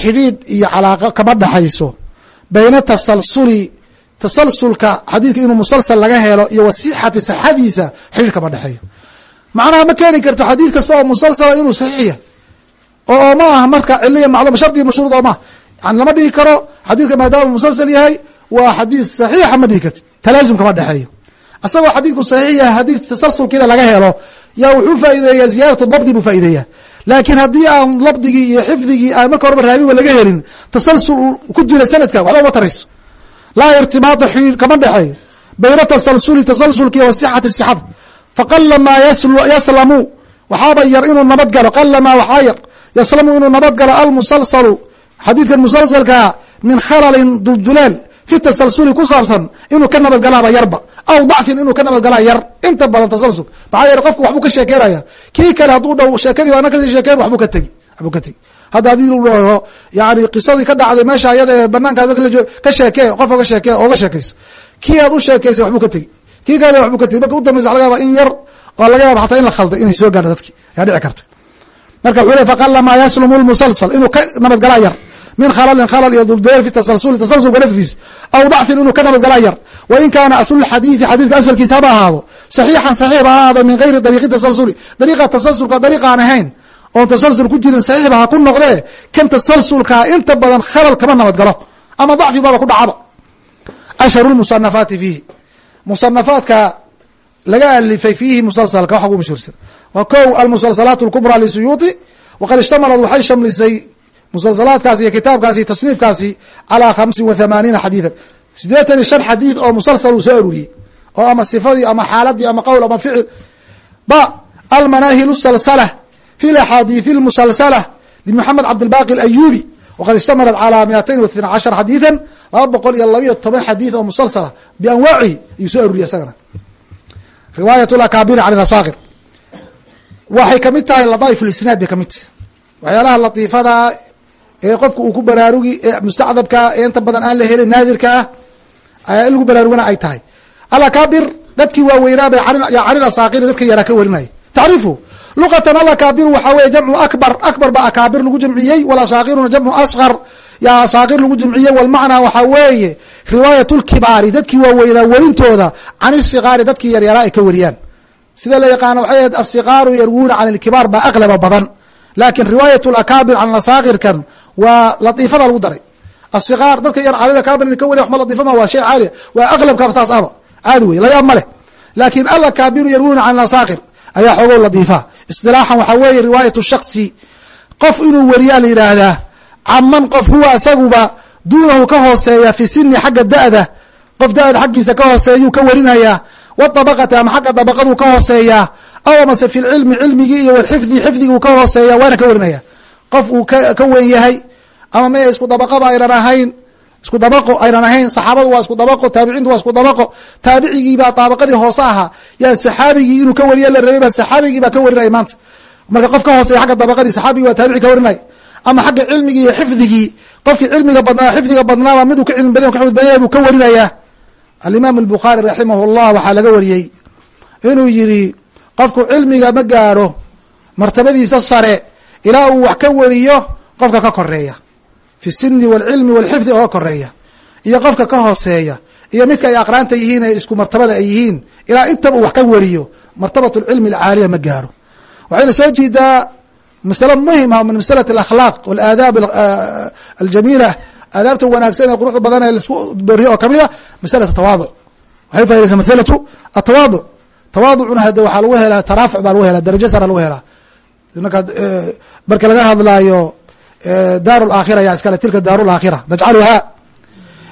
xidhiidh iyo calaaqo kama dhexayso bayna tasalsuli tasalsulka xadiidka inuu musalsal laga helo iyo wasixati saxadiisa xidhiidh kama dhexeeyo macnaha ma keeni karto xadiid kasta oo musalsala inuu saxiix yahay oo ma aha marka ciliya maclum shardi mashruud oo maha yani lama dhihi karo xadiidka maadaama musalsal yahay waa xadiid saxiixa ma dhihi karti. Talaasum kama dhexeeyo asagoo xadiidku saxiix yahay haddii tasalsulkiina laga helo yaa wuxuu faa'ideeyaa ziyaadatu dabdi buu faa'ideeyaa laakiin haddii aan labdigii iyo xifdigii aan marka horeba raagiba laga helin tasalsul ku jira sanadka waxba uma tarayso laa irtibaata xiriir kama dhexeeyo bayna tasalsuli tasalsulki wa sixati sixada faqalamaa yaslamu. Waxaaba yar inuu nabad galo qalamaa waxaa yar. Yaslamu inuu nabad galo almusalsalu xadiidkan musalsalkaa min khalalin dulduleel fi tasalsuli ku saabsan inuu ka nabadgalaaba yarba aw dacfin inuu ka nabadgalaa yar inta badan tasalsul maxaa yeele qofku waxbuu ka sheekeynaya kii kale hadduu dhow sheekadii baana ka sii sheekeyn waxbuu ka tegi waxbuu ka tegi hadda lu dhaho yani qisadii ka dhacday meesha ayada ee banaankaas ka sheekee qof oga sheekee ooga sheekayso kii aad u sheekaysay waxbuu ka tegi kii kale waxbuu ka tegi marka udambaysa laga yaaba in yar oo laga yaaba xataa in la khalday inay soo gaadho dadki yaa dhici karta marka wuxuu le faqalamaa yaslumu lmusalsal inuu ka nabadgalaa yar min khalalin khalal iyo duldeel fi tasalsuli tasalsulka lafdiis aw dacfin inuu ka nabadgalaa yar wain kaana aslulxadiidi xadiidka asalkiisa haba ahaado saxiixan saxiix ba ha ahaado min gayri dariiqi tasalsuli dariiqa tasalsulka dariiq aan ahayn oon tasalsul ku jirin saxiixba ha ku noqdee kan tasalsulkaa inta badan khalal kama nabadgalo ama dacfi baba ku dhacaba ashharu lmusanafaati fiihi musanafaadka laga alifay fiihi musalsalka waxa ugu mashhuursan waa ko almusalsalaat اlkubraa lisuyuuti waqad ishtamalad waxay shamlisay musalsalaadkaasi iyo kitaabkaasi iyo tasniifkaasi calaa khamsin wa thamaaniina xadiidan. Iyo shan xadiid oo musalsal uu soo aruuriyey oo ama sifadii ama xaaladii ama qowl ama ficil ba almanaahil salsala fi laxaadiidi lmusalsala limaxamed cabdilbaaqi alayuubi waqad ishtamalad calaa miyatain wa cashar xadiidan laba boqol iyo labiiyo toban xadiid oo musalsala ah, bianwaacihi ayuu soo aruuriyey isagana. Riwaayat lakaabiri can rasaakir waxay ka mid tahay ladaaif lisnaad bay ka mid tahay. Waxyaalaha latiifada ee qofka uu ku baraarugi ee mustacdabka ee inta badan aan la helin naadirka ah in lagu baraarugana ay tahay. Alakaabir dadkii waaweynaa bay can asaakiri dadka yaraa ka warinaya tacriifu luqatan alakaabiru waxaa weye jamcu akbar akbar baa akaabir lagu jamciyey walasaakiruna jamcu asqar yaa asaakir lagu jamciyey walmacnaa waxaa weeye riwaayat lkibaari dadkii waaweynaa werintooda can isikaari dadkii yaryaraa ay ka wariyaan. Sida la yaqaano waxay ahayd asikaaru yarwuuna can ilkibaar baa aqlaba badan. Laakin riwaayat lakaabir can asaakirkan waa latiifada lagu daray. Asikaar dadka yar calida kaabir ka wariya waxma latiifama waa shay caaliya waa aqlabkaba saas aba. Caadi wey layaab ma leh. Laakin alakaabiru yarwuuna can asaakir ayaa xoogow latiifa. Isdilaaxan waxaa weeye riwaayat shaksi qof inuu wariyaa la yidhaahdaa caman qof huwa isaguba duunahu ka hooseeya fi sini xagga da'da. Qof da'da xaggiisa ka hooseeyuu ka warinayaa. Waabaqati ama xagga dabaqaduu ka hooseeyaa. Aw amase fi lcilmi cilmigii iyo walxifdi xifdiguu ka hooseeya waana ka warinaya qof uu ka weyn yahay ama maya isku dabaqaba aynan ahayn isku dabaqo aynan ahayn saxaabadu waa isku dabaqo taabiciintu waa isku dabaqo taabicigiibaa daabaqadii hoose ahaa yaa saxaabigii inuu ka wariya la rabay baa ka warinaya maanta. Marka qof ka hooseeya xagga dabaqadii saxaabigii waa taabici ka warinaya ama xagga cilmigii iyo xifdigii qofkii cilmiga badnaa xifdiga badnaaba miduu ka cilmi badan ka xifdi badan yahay buu ka warinayaa. Alimaam albukhaari raximah llah waxaa laga wariyey inuu yidhi qofku cilmiga ma gaadho martabadiisa sare ilaa uu wax ka wariyo qofka ka koreeya fi sini walcilmi walxifdi oo ka koreeya iyo qofka ka hooseeya. Iyo midka ay aqraanta yihiin ee isku martabada ay yihiin. Ilaa intaba wax ka wariyo martabat lcilmi alcaaliya ma gaadho waxayna soo jeedaa masale muhiim ah min masalat alakhlaaq walaadaab aljamiila. Aadaabta wanaagsan ee quruxda badan ee la isku beriyo oo ka mid a masalatu tawaaduc waxay faidaysaa masalatu atawaaduc tawaaducuna hade waxaa lagu helaa taraafuc baa lagu helaa darajo sara lagu helaa marka marka laga hadlaayo daar laakhira yaa iskale tilka daar laakhira najcaluha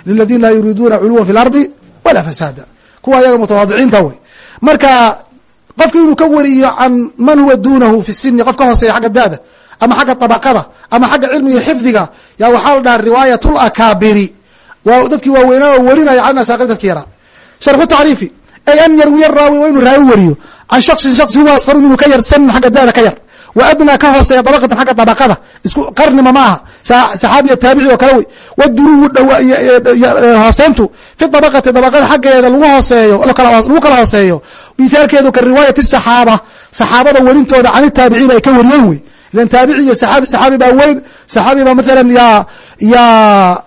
liladina laa yuriiduuna culuwa fi lardi walaa fasaada. Kuwa ayaga mutawaadiciinta wey marka qofki inuu ka wariyo can man huwa duunahu fi sini qof ka hooseeya xagga da'da ama xagga طabaqada ama xagga cilmiga xifdiga yaa waxaa la dhaha riwaayat lakaabiri waa dadkii waaweynaa oo warinaya can asaaqir dadki yaraa sharxu tacriifi ay an yarwiya raawi waa inuu raawi wariyo can shaksin shaksi huwa asqaru minhu ka yar sanin xagga da'da ka yar wa adnaa ka hooseeya dabaqatan xagga dabaqada. Isku qarnima ma aha. Saxaabiya taabici oo kale wey. Waduruwu hooseyntu fi dabaqati dabaqada xaggeeda lagu hooseeyo lagu kala hooseeyo. Mithaalkeedu ka riwaayati saxaaba. Saxaabada werintooda can taabiciin ay ka wariyeen wey. Ilan taabici iyo saxaabi saxaabi baa weyn. Saxaabi baa mathalan yaa yaa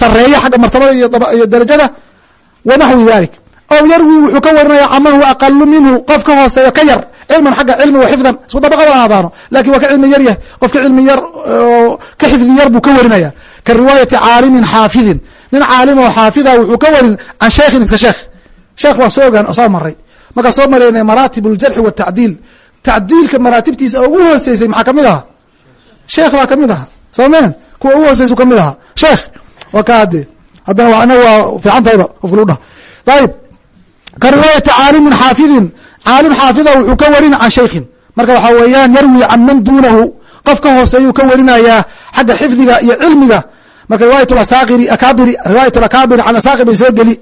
sareeya xagga martabada iyo darajada. Wa naxwi dalik ow yarwi wuxuu ka warinaya caman huwa aqalu minhu qof ka hooseeyo ka yar. Cilman xagga cilmi wa xifdan isku dabaqada ahaadaano laakiin waa ka cilmi yar yahay. Qofka cilmi yar oo ka xifdi yar buu ka warinaya ka riwaayati caalimin xaafidin. Nin caalim oo xaafida wuxuu ka warin can sheikhin iska sheekh. Sheekh waa soo ogaan oo soo maray. Markaa soo maraynay maraatib اljarxi waatacdiil tacdiilka maraatibtiisa ugu hooseysay maxaa ka mid ahaa? Sheekh baa ka mid ahaa. Soomeen kuwa ugu hooseysu ka mid ahaa. Sheekh waa ka hadde. Haddana anaga waa fiican tahayba qofka lu dhaha. Ayib ka riwaayati caalimin xaafidin. Caalim xaafida wuxuu ka warin can shaykhin. Marka waxaa weeyaan yarwi can man duunahu. Qof ka hooseeyuu ka warinayaa xagga xifdiga iyo cilmiga. Marka riwaayat akaabiri can asaakir bay soo geli.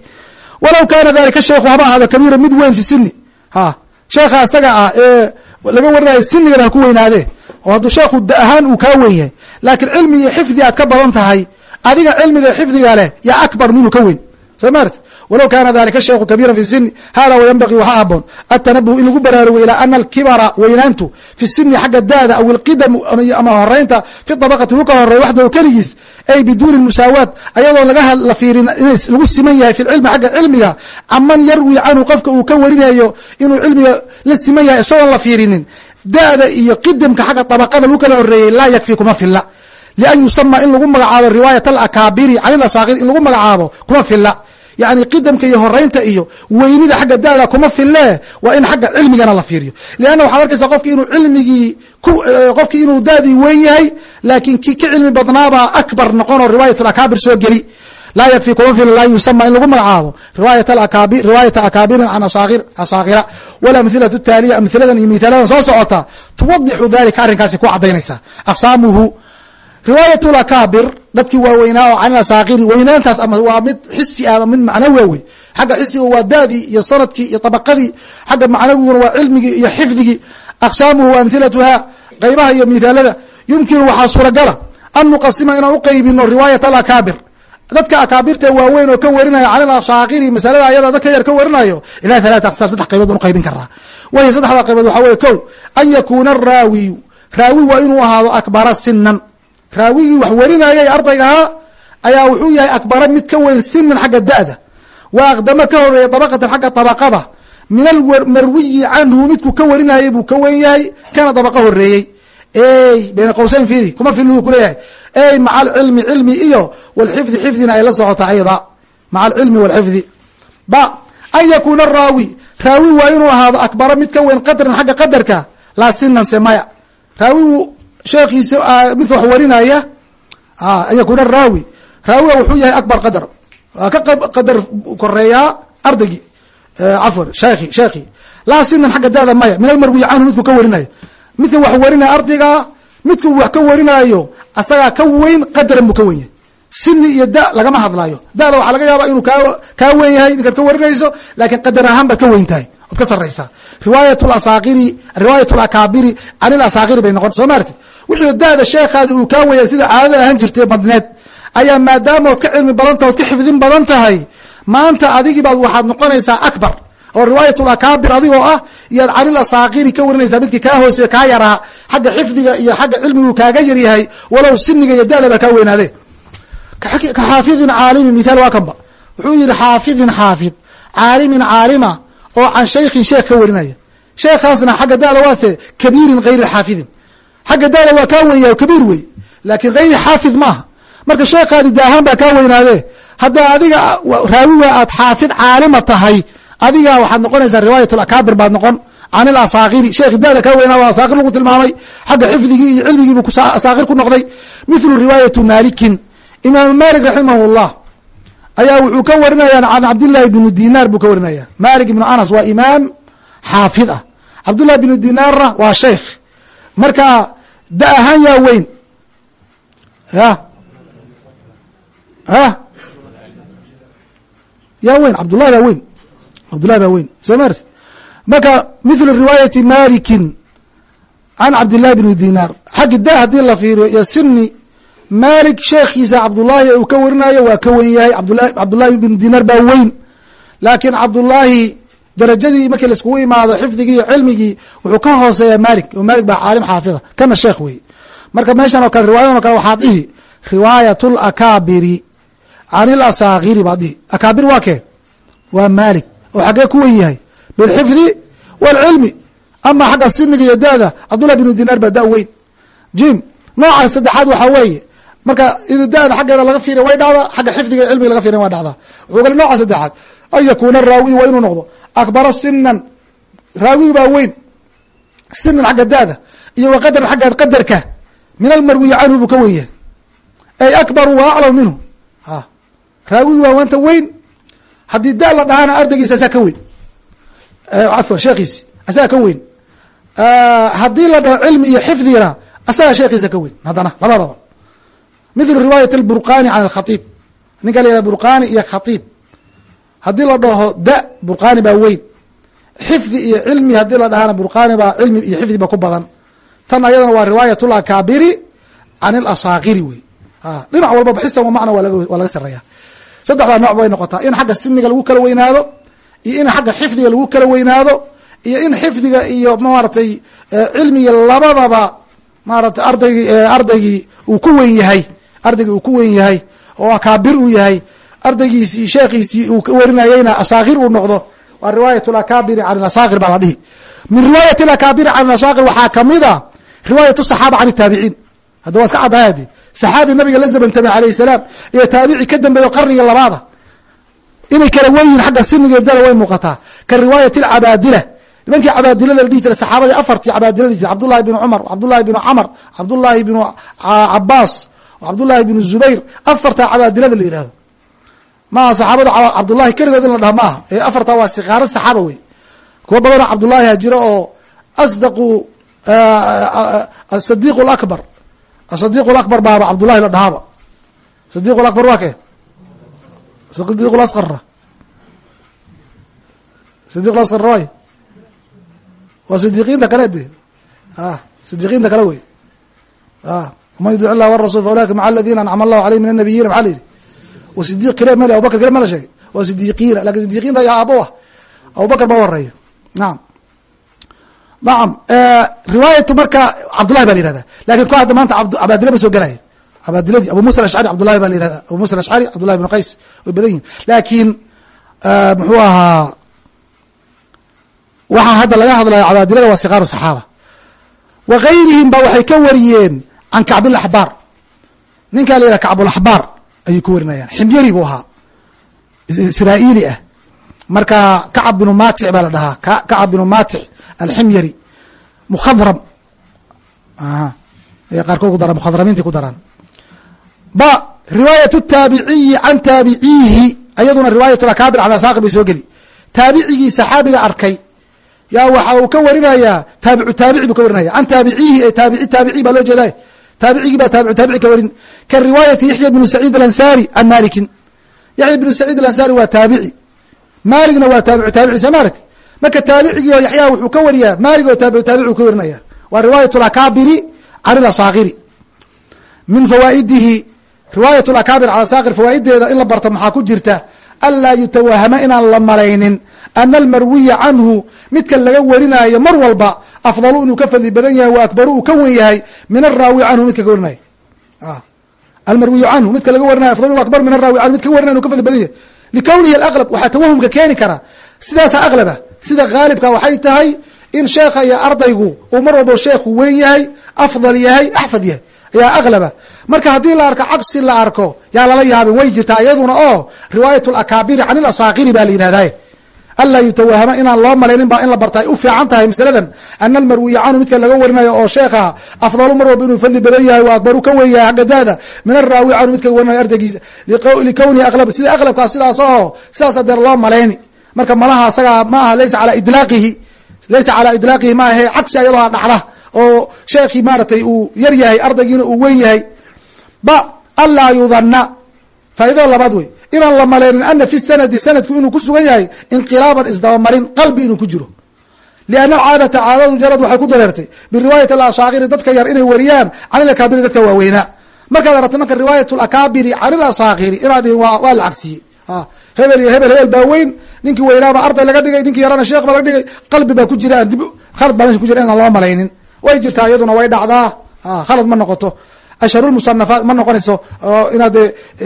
Walow kaana dalika sheikhu haba ahaado kabiira mid weyn fi sini ha sheekha isaga ah ee laga warinayo sinigana ha ku weynaadee. Oo hadduu sheekhu da ahaan uu kaa weyn yahay. Laakiin cilmi iyo xifdi aad ka badan tahay adiga cilmiga xifdiga leh yaa akbar minuu ka weyn. Soo maarti walow kaana dalika sheikhu kabiira fi sini hada wayanbagii waxaa haboon atanabuh in lagu baraarugo ilaa ana alkibara weynaantu fi sini xagga da'da aw ilqidamu ama horeynta fi dabaqati lu kala horreeya waxdahu keligiis ay biduuni musaawaat ayadoo lagala fiirin in lagu siman yahay fi lcilmi xagga cilmiga caman yarwi canhu qofka uu ka warinayo inuu cilmiga la siman yahay isagoon la fiirinin da'da iyo qidamka xagga dabaqada lagu kala horeeyey laa yakfi kuma fila lian yusama in lagu magacaabo riwaayat alakaabiri can ilasaakir in lagu magacaabo kuma fila yani qidamka iyo horeynta iyo weynida xagga da'da kuma file waa in xagga cilmigana la fiiriyo. Leanna waxaad arkaysaa qofki inuu cilmigii qofki inuu da'dii weyn yahay laakiin kii ka cilmi badnaabaa akbar noqon oo riwaayat alakaabir soo geli. Laa yakfi kuma fila laa yusama in lagu magacaabo riwaayata akaabirin can asaakira walamhilatu taaliya amhiladan iyo mihaaladan soo socota. Tuwadixu dalika arrinkaasi ku cadaynaysaa aqsaamuhu riwaayat lakaabir dadkii waaweynaa oo can asaakiri weynaantaas ama waa mid xisi ah ama mid macnawi wey xagga xisiga waa daadii iyo sannadkii iyo طabaqadii xagga macnawiguna waa cilmigii iyo xifdigii. Aqsaamuhu amhilatuha qaybaha iyo mithaalada. Yumkinu waxaa suuragala an nuqasima inaan uqaybino riwaayat alakaabir dadka akaabirta waaweyn oo ka warinaya can ilashaakiri masalada ayada dad ka yar ka warinayo ilaa halaata aqsaam saddex qaybood uqaybin karaa wahiy saddexda qaybood waxaa weye kow an yakuuna araawiyu raawi waa inuu ahaado akbara sinan raawigii wax warinayay ardayga ahaa ayaa wuxuu yahay akbara mid ka weyn sinan xagga da'da. Wa aqdamo ka horreeya dabaqatan xagga dabaqada min almarwiyi canhu midku ka warinayay buu ka weyn yahay kana dabaqa horeeyey ey bayna qowseyn fiiri kuma filuhu kuleeyahay ey maca alcilmi cilmi iyo walxifdi xifdina ay la socota ayda maca alcilmi walxifdi ba an yakuuna araawi raawi waa inuu ahaado akbara mid ka weyn qadran xagga qadarka laa sinan se maya raawigu sheekhiisa midka wax warinaya an yakuuna araawi raawiga wuxuu yahay akbar qadar. Waa ka qadar koreeyaa ardaygii cafwan sheekhi sheekhi. Laa sinan xagga da'da maya min almarwiyi canhu midku ka warinaya midka wax warinaya ardayga midku wax ka warinaayo asagaa ka weyn qadaran buu ka wen yahay. Sini iyo da lagama hadlaayo. Da'da waxaa laga yaaba inuu kaa wen yahay ninkaad ka warinayso laakiin qadar ahaan baad ka weyn tahay. Ood ka saraysaa riwaayat lasaakiri riwaayat lakaabiri can ilasaakiri bay noqon soo maarti wixii da'da sheekhaadi uu kaa wen yahay sida caadada ahaan jirtay badneed. Ayaa maadaama ood ka cilmi badan tahay ood ka xifdin badan tahay maanta adigii baad waxaad noqonaysaa akbar. Oo riwaayat lakaabir adigoo ah iyoad canil asaakiri ka warinaysaa midkii kaa hooseyo kaa yaraa xagga xifdiga iyo xagga cilmigu kaaga yaryahay walow siniga iyo da'da baa kaa weynaade ka xaafidin caalimin mithaal waa kanba. Wuxuu yihi xaafidin xaafid caalimin caalima oo can shaykhin sheekh ka warinaya. Sheekhaasna xagga da'da waase kabiirin hayri xaafidin xagga da'da waa kaa wen yahay kabiir wey laakiin hayri xaafid maaha marka sheekhaadi daahaan baa kaa weynaade hadda adiga raawiga aad xaafid caalima tahay. Adiga waxaad noqonaysaa riwaayat lakaabir baad noqon. Can ilasaakiri sheekhi da'da kaa weynaa waa asaakir lagu tilmaamay. Xagga xifdigii iyo cilmigiibu asaakir ku noqday. Mithlu riwaayatu malikin imaamu malik raximah llah ayaa wuxuu ka warinaya can cabdillahi bni dinaar buu ka warinaya malik ibnu anas waa imaam xaafid ah. Cabdullahi bnu dinaarna waa sheikh marka da ahaan yaa weyn. Ya. A yaa weyn cabdullahi baa weyn. Cabdullahi baa weyn. Soo maarti marka mithlu riwaayati malikin can cabdillahi bni dinaar xaggi da haddii la fiiriyo iyo sini malik sheekhiisa cabdullaahi uu ka warinayo waa ka wen yahay cabdullahi bn dinaar baa weyn. Laakiin cabdullaahi darajadii markii laiskugu imaado xifdigii iyo cilmigii wuxuu ka hooseeya malik oo malik baa caalim xaafida kana sheekh wey marka meeshan oo kale riwaayadan o kale waxaad dhihi riwaayat lakaabiri can ilasaakiri baad dhihi. Akaabir waa kee? Waa malik oo xaggee ku wen yahay. Bilxifdi wاlcilmi ama xagga siniga iyo da'da cabdullah bn dinaar baa da weyn. Jim nooca saddexaad waxaa weeye. Marka in da'da xaggeeda laga fiiriya way dhacdaa xagga xifdiga cilmiga laga fiiriya way dhacdaa wuxuu kale nooca saddexaad an yakuuna raawi waa inuu noqdo akbara sinan raawi baa weyn sinan xagga da'da iyo wa qadaran xagga qadarka min almarwiyi canhu buu ka wen yahay ay akbaru wa aclam minhu a raawigi waa wanta weyn haddii da la dhahaana ardaygiisa asaa ka weyn cafwan sheekhiisi asaga ka weyn haddii la dhaho cilmi iyo xifdigana asaga sheekhiisa ka weyn haddana labadaba mithlu riwaayat alburqani can alkhatiib ninka la yihah burqani iyo khatiib haddii la dhaho da burqani baa weyn. Xifdi iyo cilmi haddii la dhahana burqani baa cilmi iyo xifdi ku badan. Tan ayadana waa riwaayat lakaabiri can ilasaakiri wey dhinac walbaba xisan wa macna waa laga sareeya saddexdaa nooc bay noqotaa. In xagga siniga lagu kala weynaado iyo in xagga xifdiga lagu kala weynaado iyo in xifdiga iyo maaratay cilmiga labadaba maaratay ardaygii ardaygii uu ku weyn yahay. Ardaygii uu ku weyn yahay oo akaabir uu yahay ardaygiisii sheekhiisii uu ka warinayeyna asaakir uu noqdo waa riwaayat lakaabiri can asaakir baa la dhihi. Min riwaayat akaabiri can asaakir waxaa ka mid a riwaayat saxaaba can taabiciin. Hadda waa iska caddahay adi saxaabi nabiga la zabantamay alayh salaam iyo taabici ka dambeeyo qarniga labaada. Inay kala wen yihiin xagga sinigeedana way muuqataa. Ka riwaayat alcabaadila. Nimankii cabaadilada la dhihi jiray saxaabadii afartii cabaadila la jiray cabdullahi bnu cumar cabdullahi bnu camar cabdullaahi bnu cabaas cabdullaahi bnu zubayr afartaa cabaadilada la yihahdo maaha saxaabada cabdullahi keligood in la dhaha maaha. Ee afartaa waa sikaaro saxaaba wey kuwa badanoo cabdullaahi ha jiro oo asdaqu asadiq lakbar asadiq lakbar baaba cabdullahi la dhahaaba. Sadiq lakbar waa kee? Sadiq lasqara sadiq lasqar waay. Waa sidiqiinta kale de a sidiqiinta kale wey a man yudic illah warasul fa ula'ika maca aladina ancama allahu alayhim min anabiyina maxaa la yihi sidiq kile male abubakr kile ma la sheegay. Waa sidiqiina laakiin sidiqiinta yaa aabo ah. Abubakr baa horreeya naam. Nacam riwaayatu marka cabdullahi ba la yihahda laakiin ku hadda maanta cabaadile ma soo gelaya cabaadiladii abu musa ashcari cabdullahi ba la yihahda abu musa ashcari cabdullahi bn qays way badan yihiin laakiin muxuu ahaa waxaa hadda laga hadlaya cabaadilada waa sikaaru saxaaba. Wa gayrihim ba waxay ka wariyeen can kacbilaxbaar ninkaa la yihah kacbulaxbaar ayay ku warinayaan. Ximyari buu ahaa. Israa'iili ah. Marka kacab binu matic baa la dhahaa. Kacab binu matic alximyari. Mukhadram qaarkood ku daraan mukhadramiinta ku daraan. Ba riwaayat taabiciyi can taabiciihi ayaduna riwaayat akaabir cala saaqi bay soo geli. Taabicigii saxaabiga arkay yaa waxa uu ka warinayaa taabicu taabici buu ka warinaya can taabiciihi ee taabici taabici baa loo jeeday taabicigii baa taabicu taabici ka warin. Ka riwaayati yaxya bnu saciid alansaari can malikin yaxya bnu saciid alansaari waa taabici. Maaligna waa taabicu taabici somalit marka taabicigii oo yaxyaa wuxuu ka wariyaa maalig oo taabicu taabici ka warinaya waa riwaayat lakaabiri can ilasaakiri min fawaa'idihi riwaayat lakaabir cala saakir fawaa'ideeda in la barto maxaa ku jirta anlaa yutawahama inaan la malaynin ana almarwiya canhu midka laga warinaayo mar walba afdalu inuu ka fadli badan yahay wa akbaru uu ka wen yahay min araawi canhu midka ka warinaya almarwiyu canhu midka laga warinayo afdalu akbar min araawi canhu midka ka warinaya inu ka fadli badan yahay. Likownihi alaqlab waxaa tawahumka keeni karaa sidaasa aqlaba. Sida haalibka waxay tahay in sheekha iyo ardaygu uu mar walba sheekhu weyn yahay afdal yahay axfad yahay ayaa aqlaba. Marka haddii la arko cagsi la arko yaa lala yaabin way jirtaa iyaduna oo riwaayat lakaabiri can ilasaakiri ba la yidhahday anlaa yutawahama inaan loo malaynin ba in la barta u fiican tahay masaladan. Ana almarwiya canhu midka laga warinayo oo sheekha afdalu mar walba inuu fadli badan yahay wa akbaru ka wen yahay hagadaada min araawi canhu midka warinayo ardaygiisa. Likownihi aqlab sida aqlabkaa sidaas oo sidaas adeer loo malayni. Marka malaha asagaa ma aha laysa calaa idlaaqihi. Laysa calaa idlaaqihi ma ahe cagsi ayadoo dhacda oo sheekhii maaratay uu yar yahay ardaygiina uu weyn yahay ba anlaa yudana faaidada labaad wey inaan la malaynin ana fi sanadi sanadku inuu ku sugan yahay inqilaaban isdabamarin qalbi inuu ku jiro. Lianna alcaadata caadadu jarad waxay ku dareertay biriwaayat alashaakiri dadka yar inay wariyaan can ilakaabiri dadka waaweynaa markaad aragtay marka riwaayat lakaabiri can ilasaakiri inaad dhihin waa la cagsiyey hebel iyo hebel hebel baa weyn ninkii weynaabaa arday laga dhigay ninkii yarana sheekh ba laga dhigay qalbi baa ku jira dib khalad baa meesha ku jira inaan loo malaynin way jirtaa iyaduna way dhacdaa. Khalad ma noqoto. Ashharu musanafaat ma noqonayso inaad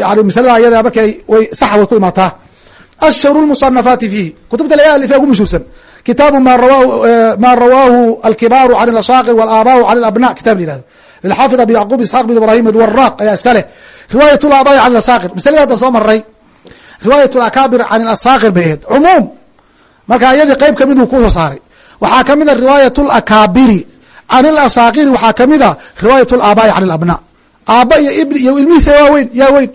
yani masalada ayada markay way saxa way ku imaataa. Ashharu lmusanafaati fiihi. Kutubta laga alifa ugu mashhuursan. Kitaabu ma rawahu ma rawaahu alkibaaru can alashaakir walaabau can alabna kitab la yihahdo lilxaafid abi yacquub isxaaq bin ibrahim alwaraq ayaa iska leh. Riwaayat laabai can alashaakir masalada haddan soo maray riwaayat akaabir can asaakir bay ahayd. Cumuum. Marka iyadii qeyb kamiduu ku soo saaray. Waxaa ka mid a riwaayat lakaabiri can ilasaakiri waxaa ka mid ah a riwaayat laabaai can ilabna aaba iyo ibni iyo ilmihiisa waaweyn yaa weyn.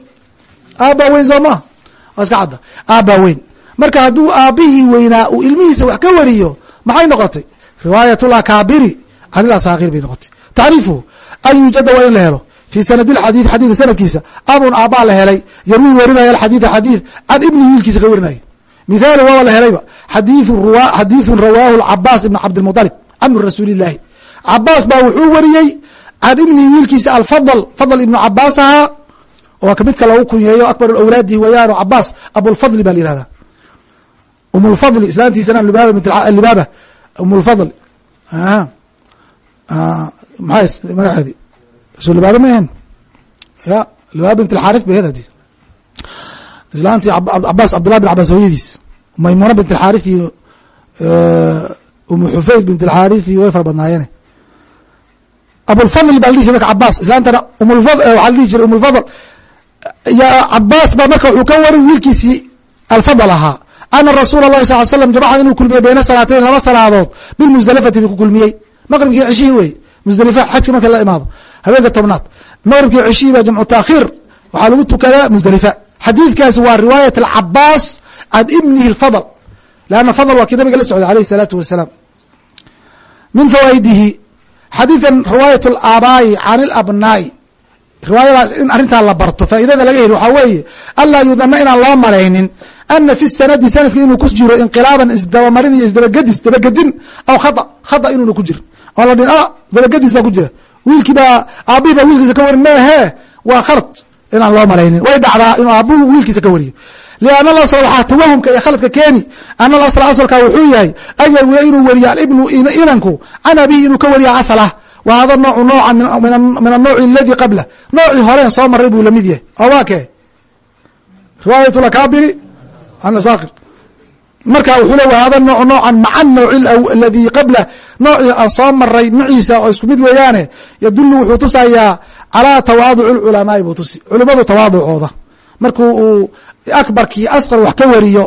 Aabaa weyn soo maha iska cadda. Aabaa weyn. Marka hadduu aabihii weynaa uu ilmihiisa wax ka wariyo maxay noqotay? Riwaayat lakaabiri can ilasaakiri bay noqotay. Tacriifu an yujada waa in la helo. Fi sanad xadii xadiika sanadkiisa abun aabaa la helay yarwi warinaya xadii xadii can ibnihi wiilkiisa ka warinaya mithaalu waaba la helayba. Xadiiun rawaahu cabaas ibn cabdilmualib cami rasuuli illaahi cabaas baa wuxuu wariyey. Can ibnihi wiilkiisa alfadl fadl ibnu cabaas ahaa oo ka midka lagu kunyeeyo akbar awlaadihi weeyaan cabaas abulfadli ba la yihahda um lfadli islaantiisana libaaba um lfadl maxaa magaceedi so libaaba ma ahen ya libaaba bint alxaarif bay hedi islaantii cabaas cabdullah bin cabaas hooyadiis. Maymuna bint alxaarif iyo umu xufayd bint alxaarif iyo way fara badnaayeen abulfadl baa la dhihi jiray marka cabaas islaantana waxaa la dhihi jiray umulfadl. Ya cabaas baa marka wuxuu ka warin wiilkiisii alfadl ahaa. Ana rasuula allahi sal l slam jamaca inuu kulmiyey bayna salaateyn laba salaadood bilmusdalafati buu ku kulmiyey. Maqribkii ceshihii wey musdalifa xajka marka la imaado habeenka tobnaad. Maqribkii ceshihii baa jamcu taakhiir waxaa lagu tukadaa musdalifa xadiidkaasi waa riwaayat alcabaas can ibnihi alfadl leanna fadl waa kii nabiga la socday alayh الsalaatu wasalaam min fawaa'idihi xadiidan riwaayat alaabaa'i can alabnaa'i riwaayadaas in arrintaa la barto faa'iidada laga heli waxaa weeye anlaa yudana inaan loo malaynin ana fi sanadi sanadka inuu ku jiro inqilaaban isdabamarin iyo isdabagedis dabagedin aw khata khata inuuna ku jiro oo la dhin ah dabagedis baa ku jira. Wiilkii baa aabbihi baa wiilkiisa ka warin meehe waa khalad inaan loo malaynin way dhacdaa inuu aabuhu wiilkiisa ka wariyo lianna alasl waxaa tawahumka iyo khaladka keeni ana alasla asalka wuxuu yahay an yarwiya inuu weriyo alibnu inanku can abihi inuu ka wariya asal ah wa hada noocu nooca min anowci aladi qabla noocii horeen soo maray buu la mid yahay oo waa kee riwaayat lakaabiri anasakir marka wuxuu le hada nooc noocan maca nouci aladi qabla noocii aan soo maray maciisa oo isku mid weeyaane yadulu wuxuu tusayaa calaa tawaaduci lculamaai buu tusi culimadu tawaaducooda markuu uu akbarkii asqar wax ka wariyo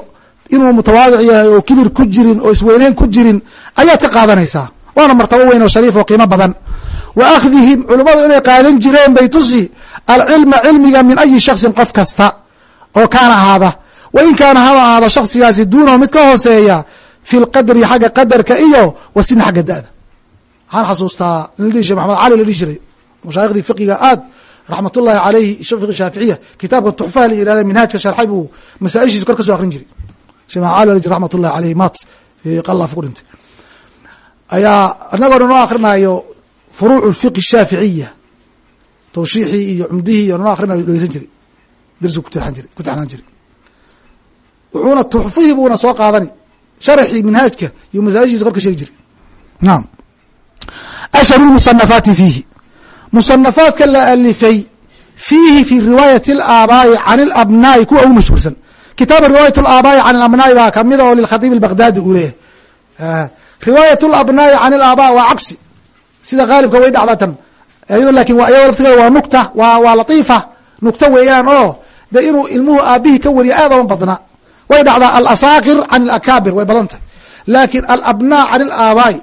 inuu mutawaadic yahay oo kibir ku jirin oo isweyneyn ku jirin ayaad ka qaadanaysaa. Waana martabo weyn oo shariif oo qiimo badan. Wa akhdihim culimmadu inay qaadan jireen bay tusi alcilma cilmiga min ayi shaksin qof kasta oo kaana ahaada. Wa in kaana haba ahaado shaksigaasi duunahu mid ka hooseeya fi lqadri xagga qadarka iyo wasina xagga da'da. Waxaan xasuustaa in la dhihi jiray maxamed cali la dhihi jiray mashaayikhdii fiqiga aad raxmat ullahi alayhi fiqi shaaficiya kitaabka tuxfaha la yihahda minhaajka sharxay buu masaaishiisa kor ka so akrin jiray. Shee maxamed cali la jir raxmat ullahi alayhi mat qalaf ku dhintay. Ayaa inagoona noo akrinayo furuuc lfiqi shaaficiya tawshiixii iyo cumdihii iyo noo akrinayo dhegeysan jiray darsigu kutiraan jiray ku taxnaan jiray. Wuxuuna tuxfihii buuna soo qaadani sharaxii minhaajka iyo masaajishiisa kor ka sheegi jiray. Naam. Ashharu lmusanafaati fiihi musanafaadka la alifay fiihi fi riwaayati alaabaa'i can alabnaa'i kuwa ugu mashhuursan. Kitaaba riwaayat alaabaa'i can alabnaa'i baa kamida oo lilkhatiib albaghdadi uu leeyahay. Riwaayat alabnaa'i can alaabaa waa cagsi sida haalibka way dhacda tan. Iyado laakiin iyado laftigeeda waa nukta waa waa latiifa. Nukta weeyaan oo de inuu ilmuhu aabihii ka wariya aad ooma badna way dhacdaa alasaakir can alakaabir way badan laakin alabnaa can alaabaa'i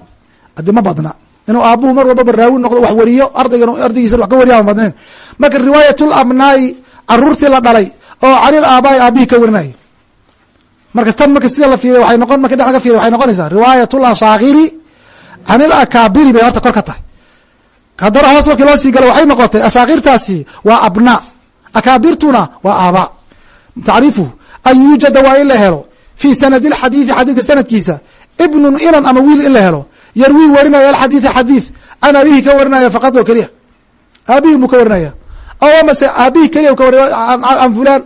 ade ma badna inuu aabuhu mar walbaba raawi noqdo wax wariyo ardaygan ardaygiisa wax ka wariya ma badnayn marka riwaayat labnaa'i caruurtii la dhalay oo can ilaabaa'i aabihii ka warinayo marka tan marka sida la fiiriy waay noqon marka dhinac ka fiiriy waxay noqonaysaa riwaayat lasaakiri can ilakaabiri bay horta kor ka tahay. Haddana hoos markii loo sii galo waxay noqotay asaakirtaasi waa abnaa akaabirtuna waa aabaa tacriifuhu an yuujada waa in la helo fii sanadi lxadiidi xadiidka sanadkiisa ibnun inan ama wiil in la helo yarwi warinaya alxadiida xadiid can abihi ka warinaya faqad oo keliya. Aabihi buu ka warinaya. Aw amase aabihi keliya ka wari an fulan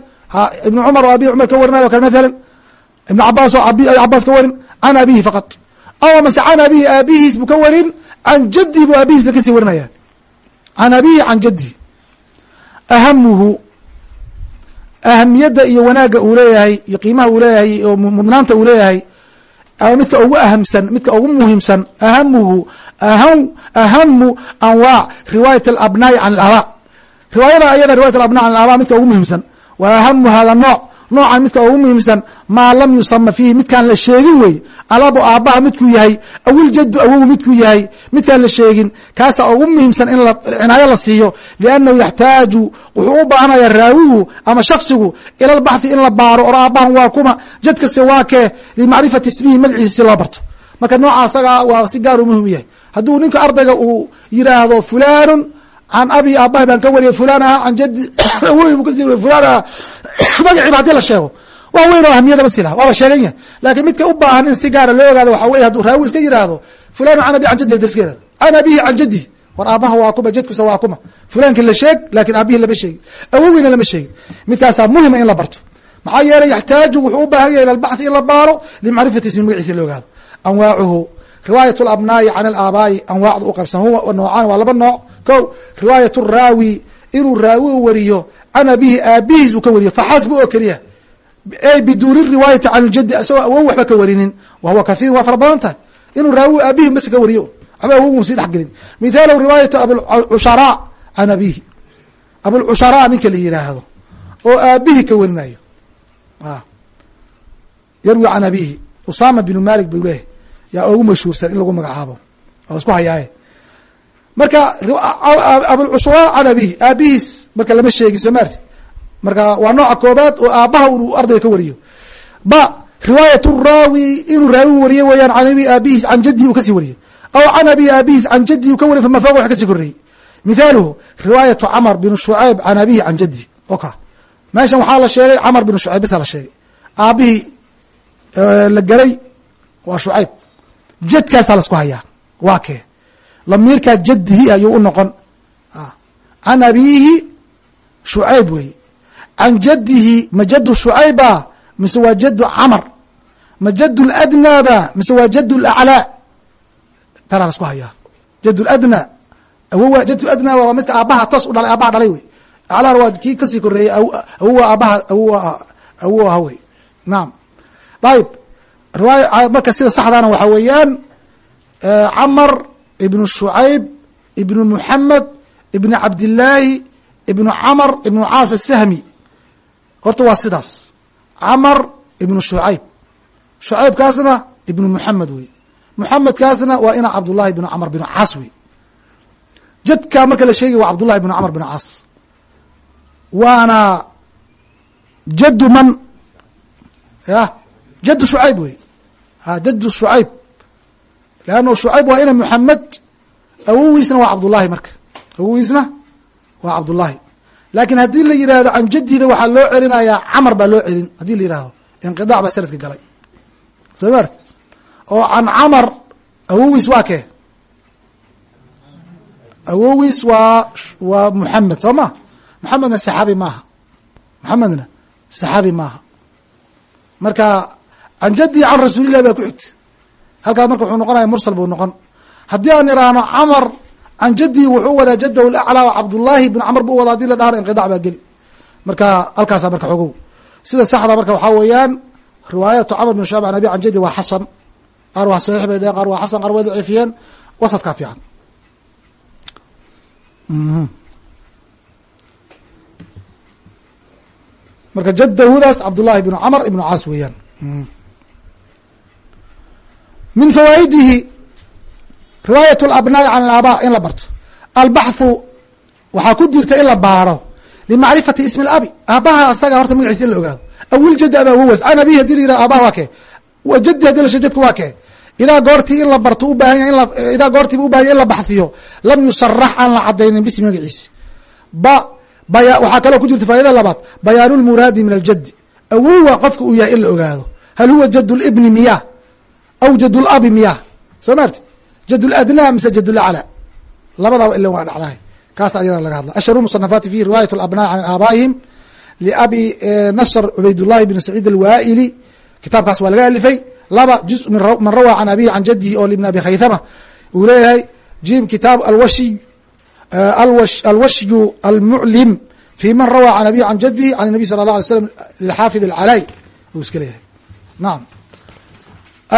ibn cumar oo abi cumar ka warinaya o kale mathalan. Ibn cabaas oo cabaas ka warin. Can abihi faqad. Aw amase can abihi aabihiis buu ka warin. Can jaddihi buu aabihiisba ka sii warinaya. Can abihi can jaddihi ahamuhu ahamiyadda iyo wanaagga uu leeyahay iyo qiimaha uu leeyahay iyo mudnaanta uu leeyahay ama midka ugu ahamsan midka ugu muhiimsan ahamuhu aham ahamu anwaac riwaayat alabnaa'i can alabaa riwaayada ayada riwayat alabna can alabaa midka ugu muhiimsan. Wa ahamu hada nooc noocan midka ugu muhiimsan maa lam yusama fiihi midkaan la sheegin wey. Alabo aabbaha midkuu yahay awiljaddu awogu midkuu yahay. Midkaan la sheegin kaasaa ugu muhiimsan in cinaayo la siiyo liannahu yaxtaaju wuxuu u baahanaya raawigu ama shaksigu ila lbaxthi in la baaro or aabbahan waa kuma jadkase waa kee limacrifati ismihi magaciisa si loo barto. Marka nooca asaga waa si gaar u muhiim yahay. Hadduu ninka ardayga uu yiraahdo fulanun can abi aabahi baan ka wariyay fulan aha can jaddi awogi buu kasi wariy fulan magaciiba haddii la sheego wax weyn oo ahamiyada ma silaha waaba sheegan yahay laakiin midka u baahan in si gaara loo ogaado waxa weye hadduu raawi iska yiraahdo fulanu can abi can jaddi darskeeda can abihi can war aabaha waa kuma jadkusa waa kuma. Fulankii la sheeg laakiin aabihii lama sheegin. Awogiina lama sheegin. Midkaasaa muhima in la barto. Maxaa yeelay yaxtaaju wuxuu u baahan yahay ila in la baaro limacrifati ismi magaciisa la ogaado. Anwaacuhu riwaayat alabnaa'i can alaabaa'i anwaacda u qaybsan huwa noocaan waa laba nooc. Ko riwaayat raawi inuu raawi u wariyo can abihi aabihiis uu ka wariyo faxasbu oo keliya biduuni riwaayati can ljaddi isagoo awow waxba ka warinin wa huwa kahiir waa fara badan tahay. Inuu raawi aabihi bas ka wariyo waxba awogun sii dhex gelin. Mithaalahu riwaayatu abulcusharaa can abihi abulcusharaa ninka la yihaahdo oo aabihi ka warinayo yarwi can abihi usama binu malik buu leeyahy yaa ugu mashhuursan in lagu magacaabo waa lasku hayaaye marka abulcushraa can abihi aabihiis marka lama sheegin soo maarti. Marka waa nooca koobaad oo aabbaha uu ardayga ka wariyo. Ba riwaayat raawi inuu raawi wariyo weeyaan can abi aabihiis can jaddihi uu ka sii wariyo aw can abi aabihiis can jaddihi uu ka wariyo fama fawqa wax ka sii korreeyey mithaaluhu riwaayatu camar bin shucayb can abihi can jaddihi oka meeshan waxaa la sheegay camar bin shucayb bisa la sheegay. Aabihii la gelay waa shucayb. Jadkaasaa lasku hayaa. Waa kee lamiirkaa jaddihi ayuu u noqon. Can abiihi shucayb wey. Can jadihi ma jadu shucayba mise waa jadu camar? Ma jadu ladnaaba mise waa jadu laclaa tanaa lasku hayaa. Jad ladna awowa jadku adnaa waa midka aabaha toos u dhalay aabaha dhalay wey. Aclaana waa kii ka sii koreeyey awowa aabaha awowa awow aha wey naam. Ayib riwaaya marka sida saxdaana waxaa weeyaan camar ibnu shucayb ibnu muxamed ibnu cabdillaahi ibnu camar ibnu caas asahmi horta waa sidaas. Camar ibnu shucayb shucaybkaasna ibnu muxamed wey muxamedkaasna waa ina cabdullahi ibnu camar binu caas wey jadkaa marka la sheegay waa cabdullahi ibnu camar binu caas waana jadu man ya jadu shucayb wey ha jadu shucayb leanno shucayb waa ina muxamed awowiisna waa cabdullahi marka awowiisna waa cabdullahi laakiin haddii la yihahdo can jadida waxaa loo celinayaa camar baa loo celin haddii la yihahdo inqidac baa sanadka galay soo mart oo can camar awowiis waa kee awowiis waa waa muxamed soo ma muxamedna saxaabi maaha muxamedna saxaabi maaha marka can jadii can rasuulillahi baa ku xigta halkaas marka wuxuu noqonaya mursal buu noqon. Haddii aan iraahno camar can jadii wuxuu wadaa jadahu laclaa cabdullaahi bn camr buu wadaa haddii la dhahana inqidac baa geli. Marka halkaasa marka xogow. Sida saxda marka waxaa weeyaan riwaayatu camr bin shucab an abi can jadi waa xasan. Qaar waa saxiix bay dheheen qaar waa xasan qaar way daciifiyeen. Wasadkaa fiican. Marka jadahudaas cabdullahi bnu camr ibnu caas weeyaan min fawaa'idihi riwaayat labnaa'i can alaabaa in la barto. Albaxthu waxaa ku jirta in la baaro limacrifati ismi alabi. Aabaha asaga horta magaciisa in la ogaado. Awil jadi aba wawas can abihi haddii la yihah aabaha waa kee. Jadi haddii la she jadka waa kee. Idaa goortii in la barto u baahan yahay idaa goortiiba u baahan yahy in la baxhiyo lam yusarax aan la cadaynin bismi magaciisi ba baya waxaa kaloo ku jirta faa'idada labaad. Bayaanu lmuraadi min aljaddi. Awowa qofka uu yahay in la ogaado. Hal huwa jad libni miyah aw jadulabi miya. Soo maarti jadladna mise jadulacla labadaba ilan waa dhacdahay kaas ayadana laga hadla ashharu musanafaati fi riwayat labna can aabaa'ihim liabi eh, nashr cubaydullahi bn saciid alwaa'ili. Kitaabkaas waa laga alifay. Laba juz man rawaa can abihi can jadihi oo ibn abi khaythama. Uu leeyahay jim kitaab alwashi eh, alwashyu almuclim fi man rawaa can abihi can jadihi can nabiy sala la alay slm lilxaafid alcalay uu iska leeyahay. Naam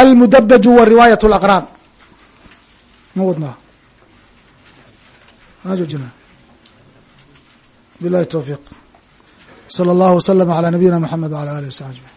almudabaju wa riwaayat اlaqraan ma wadnaa ma joojina bilahi towfiiq slى اllah wslm عlى nabiyina mxamed wعlى alih وsaxbi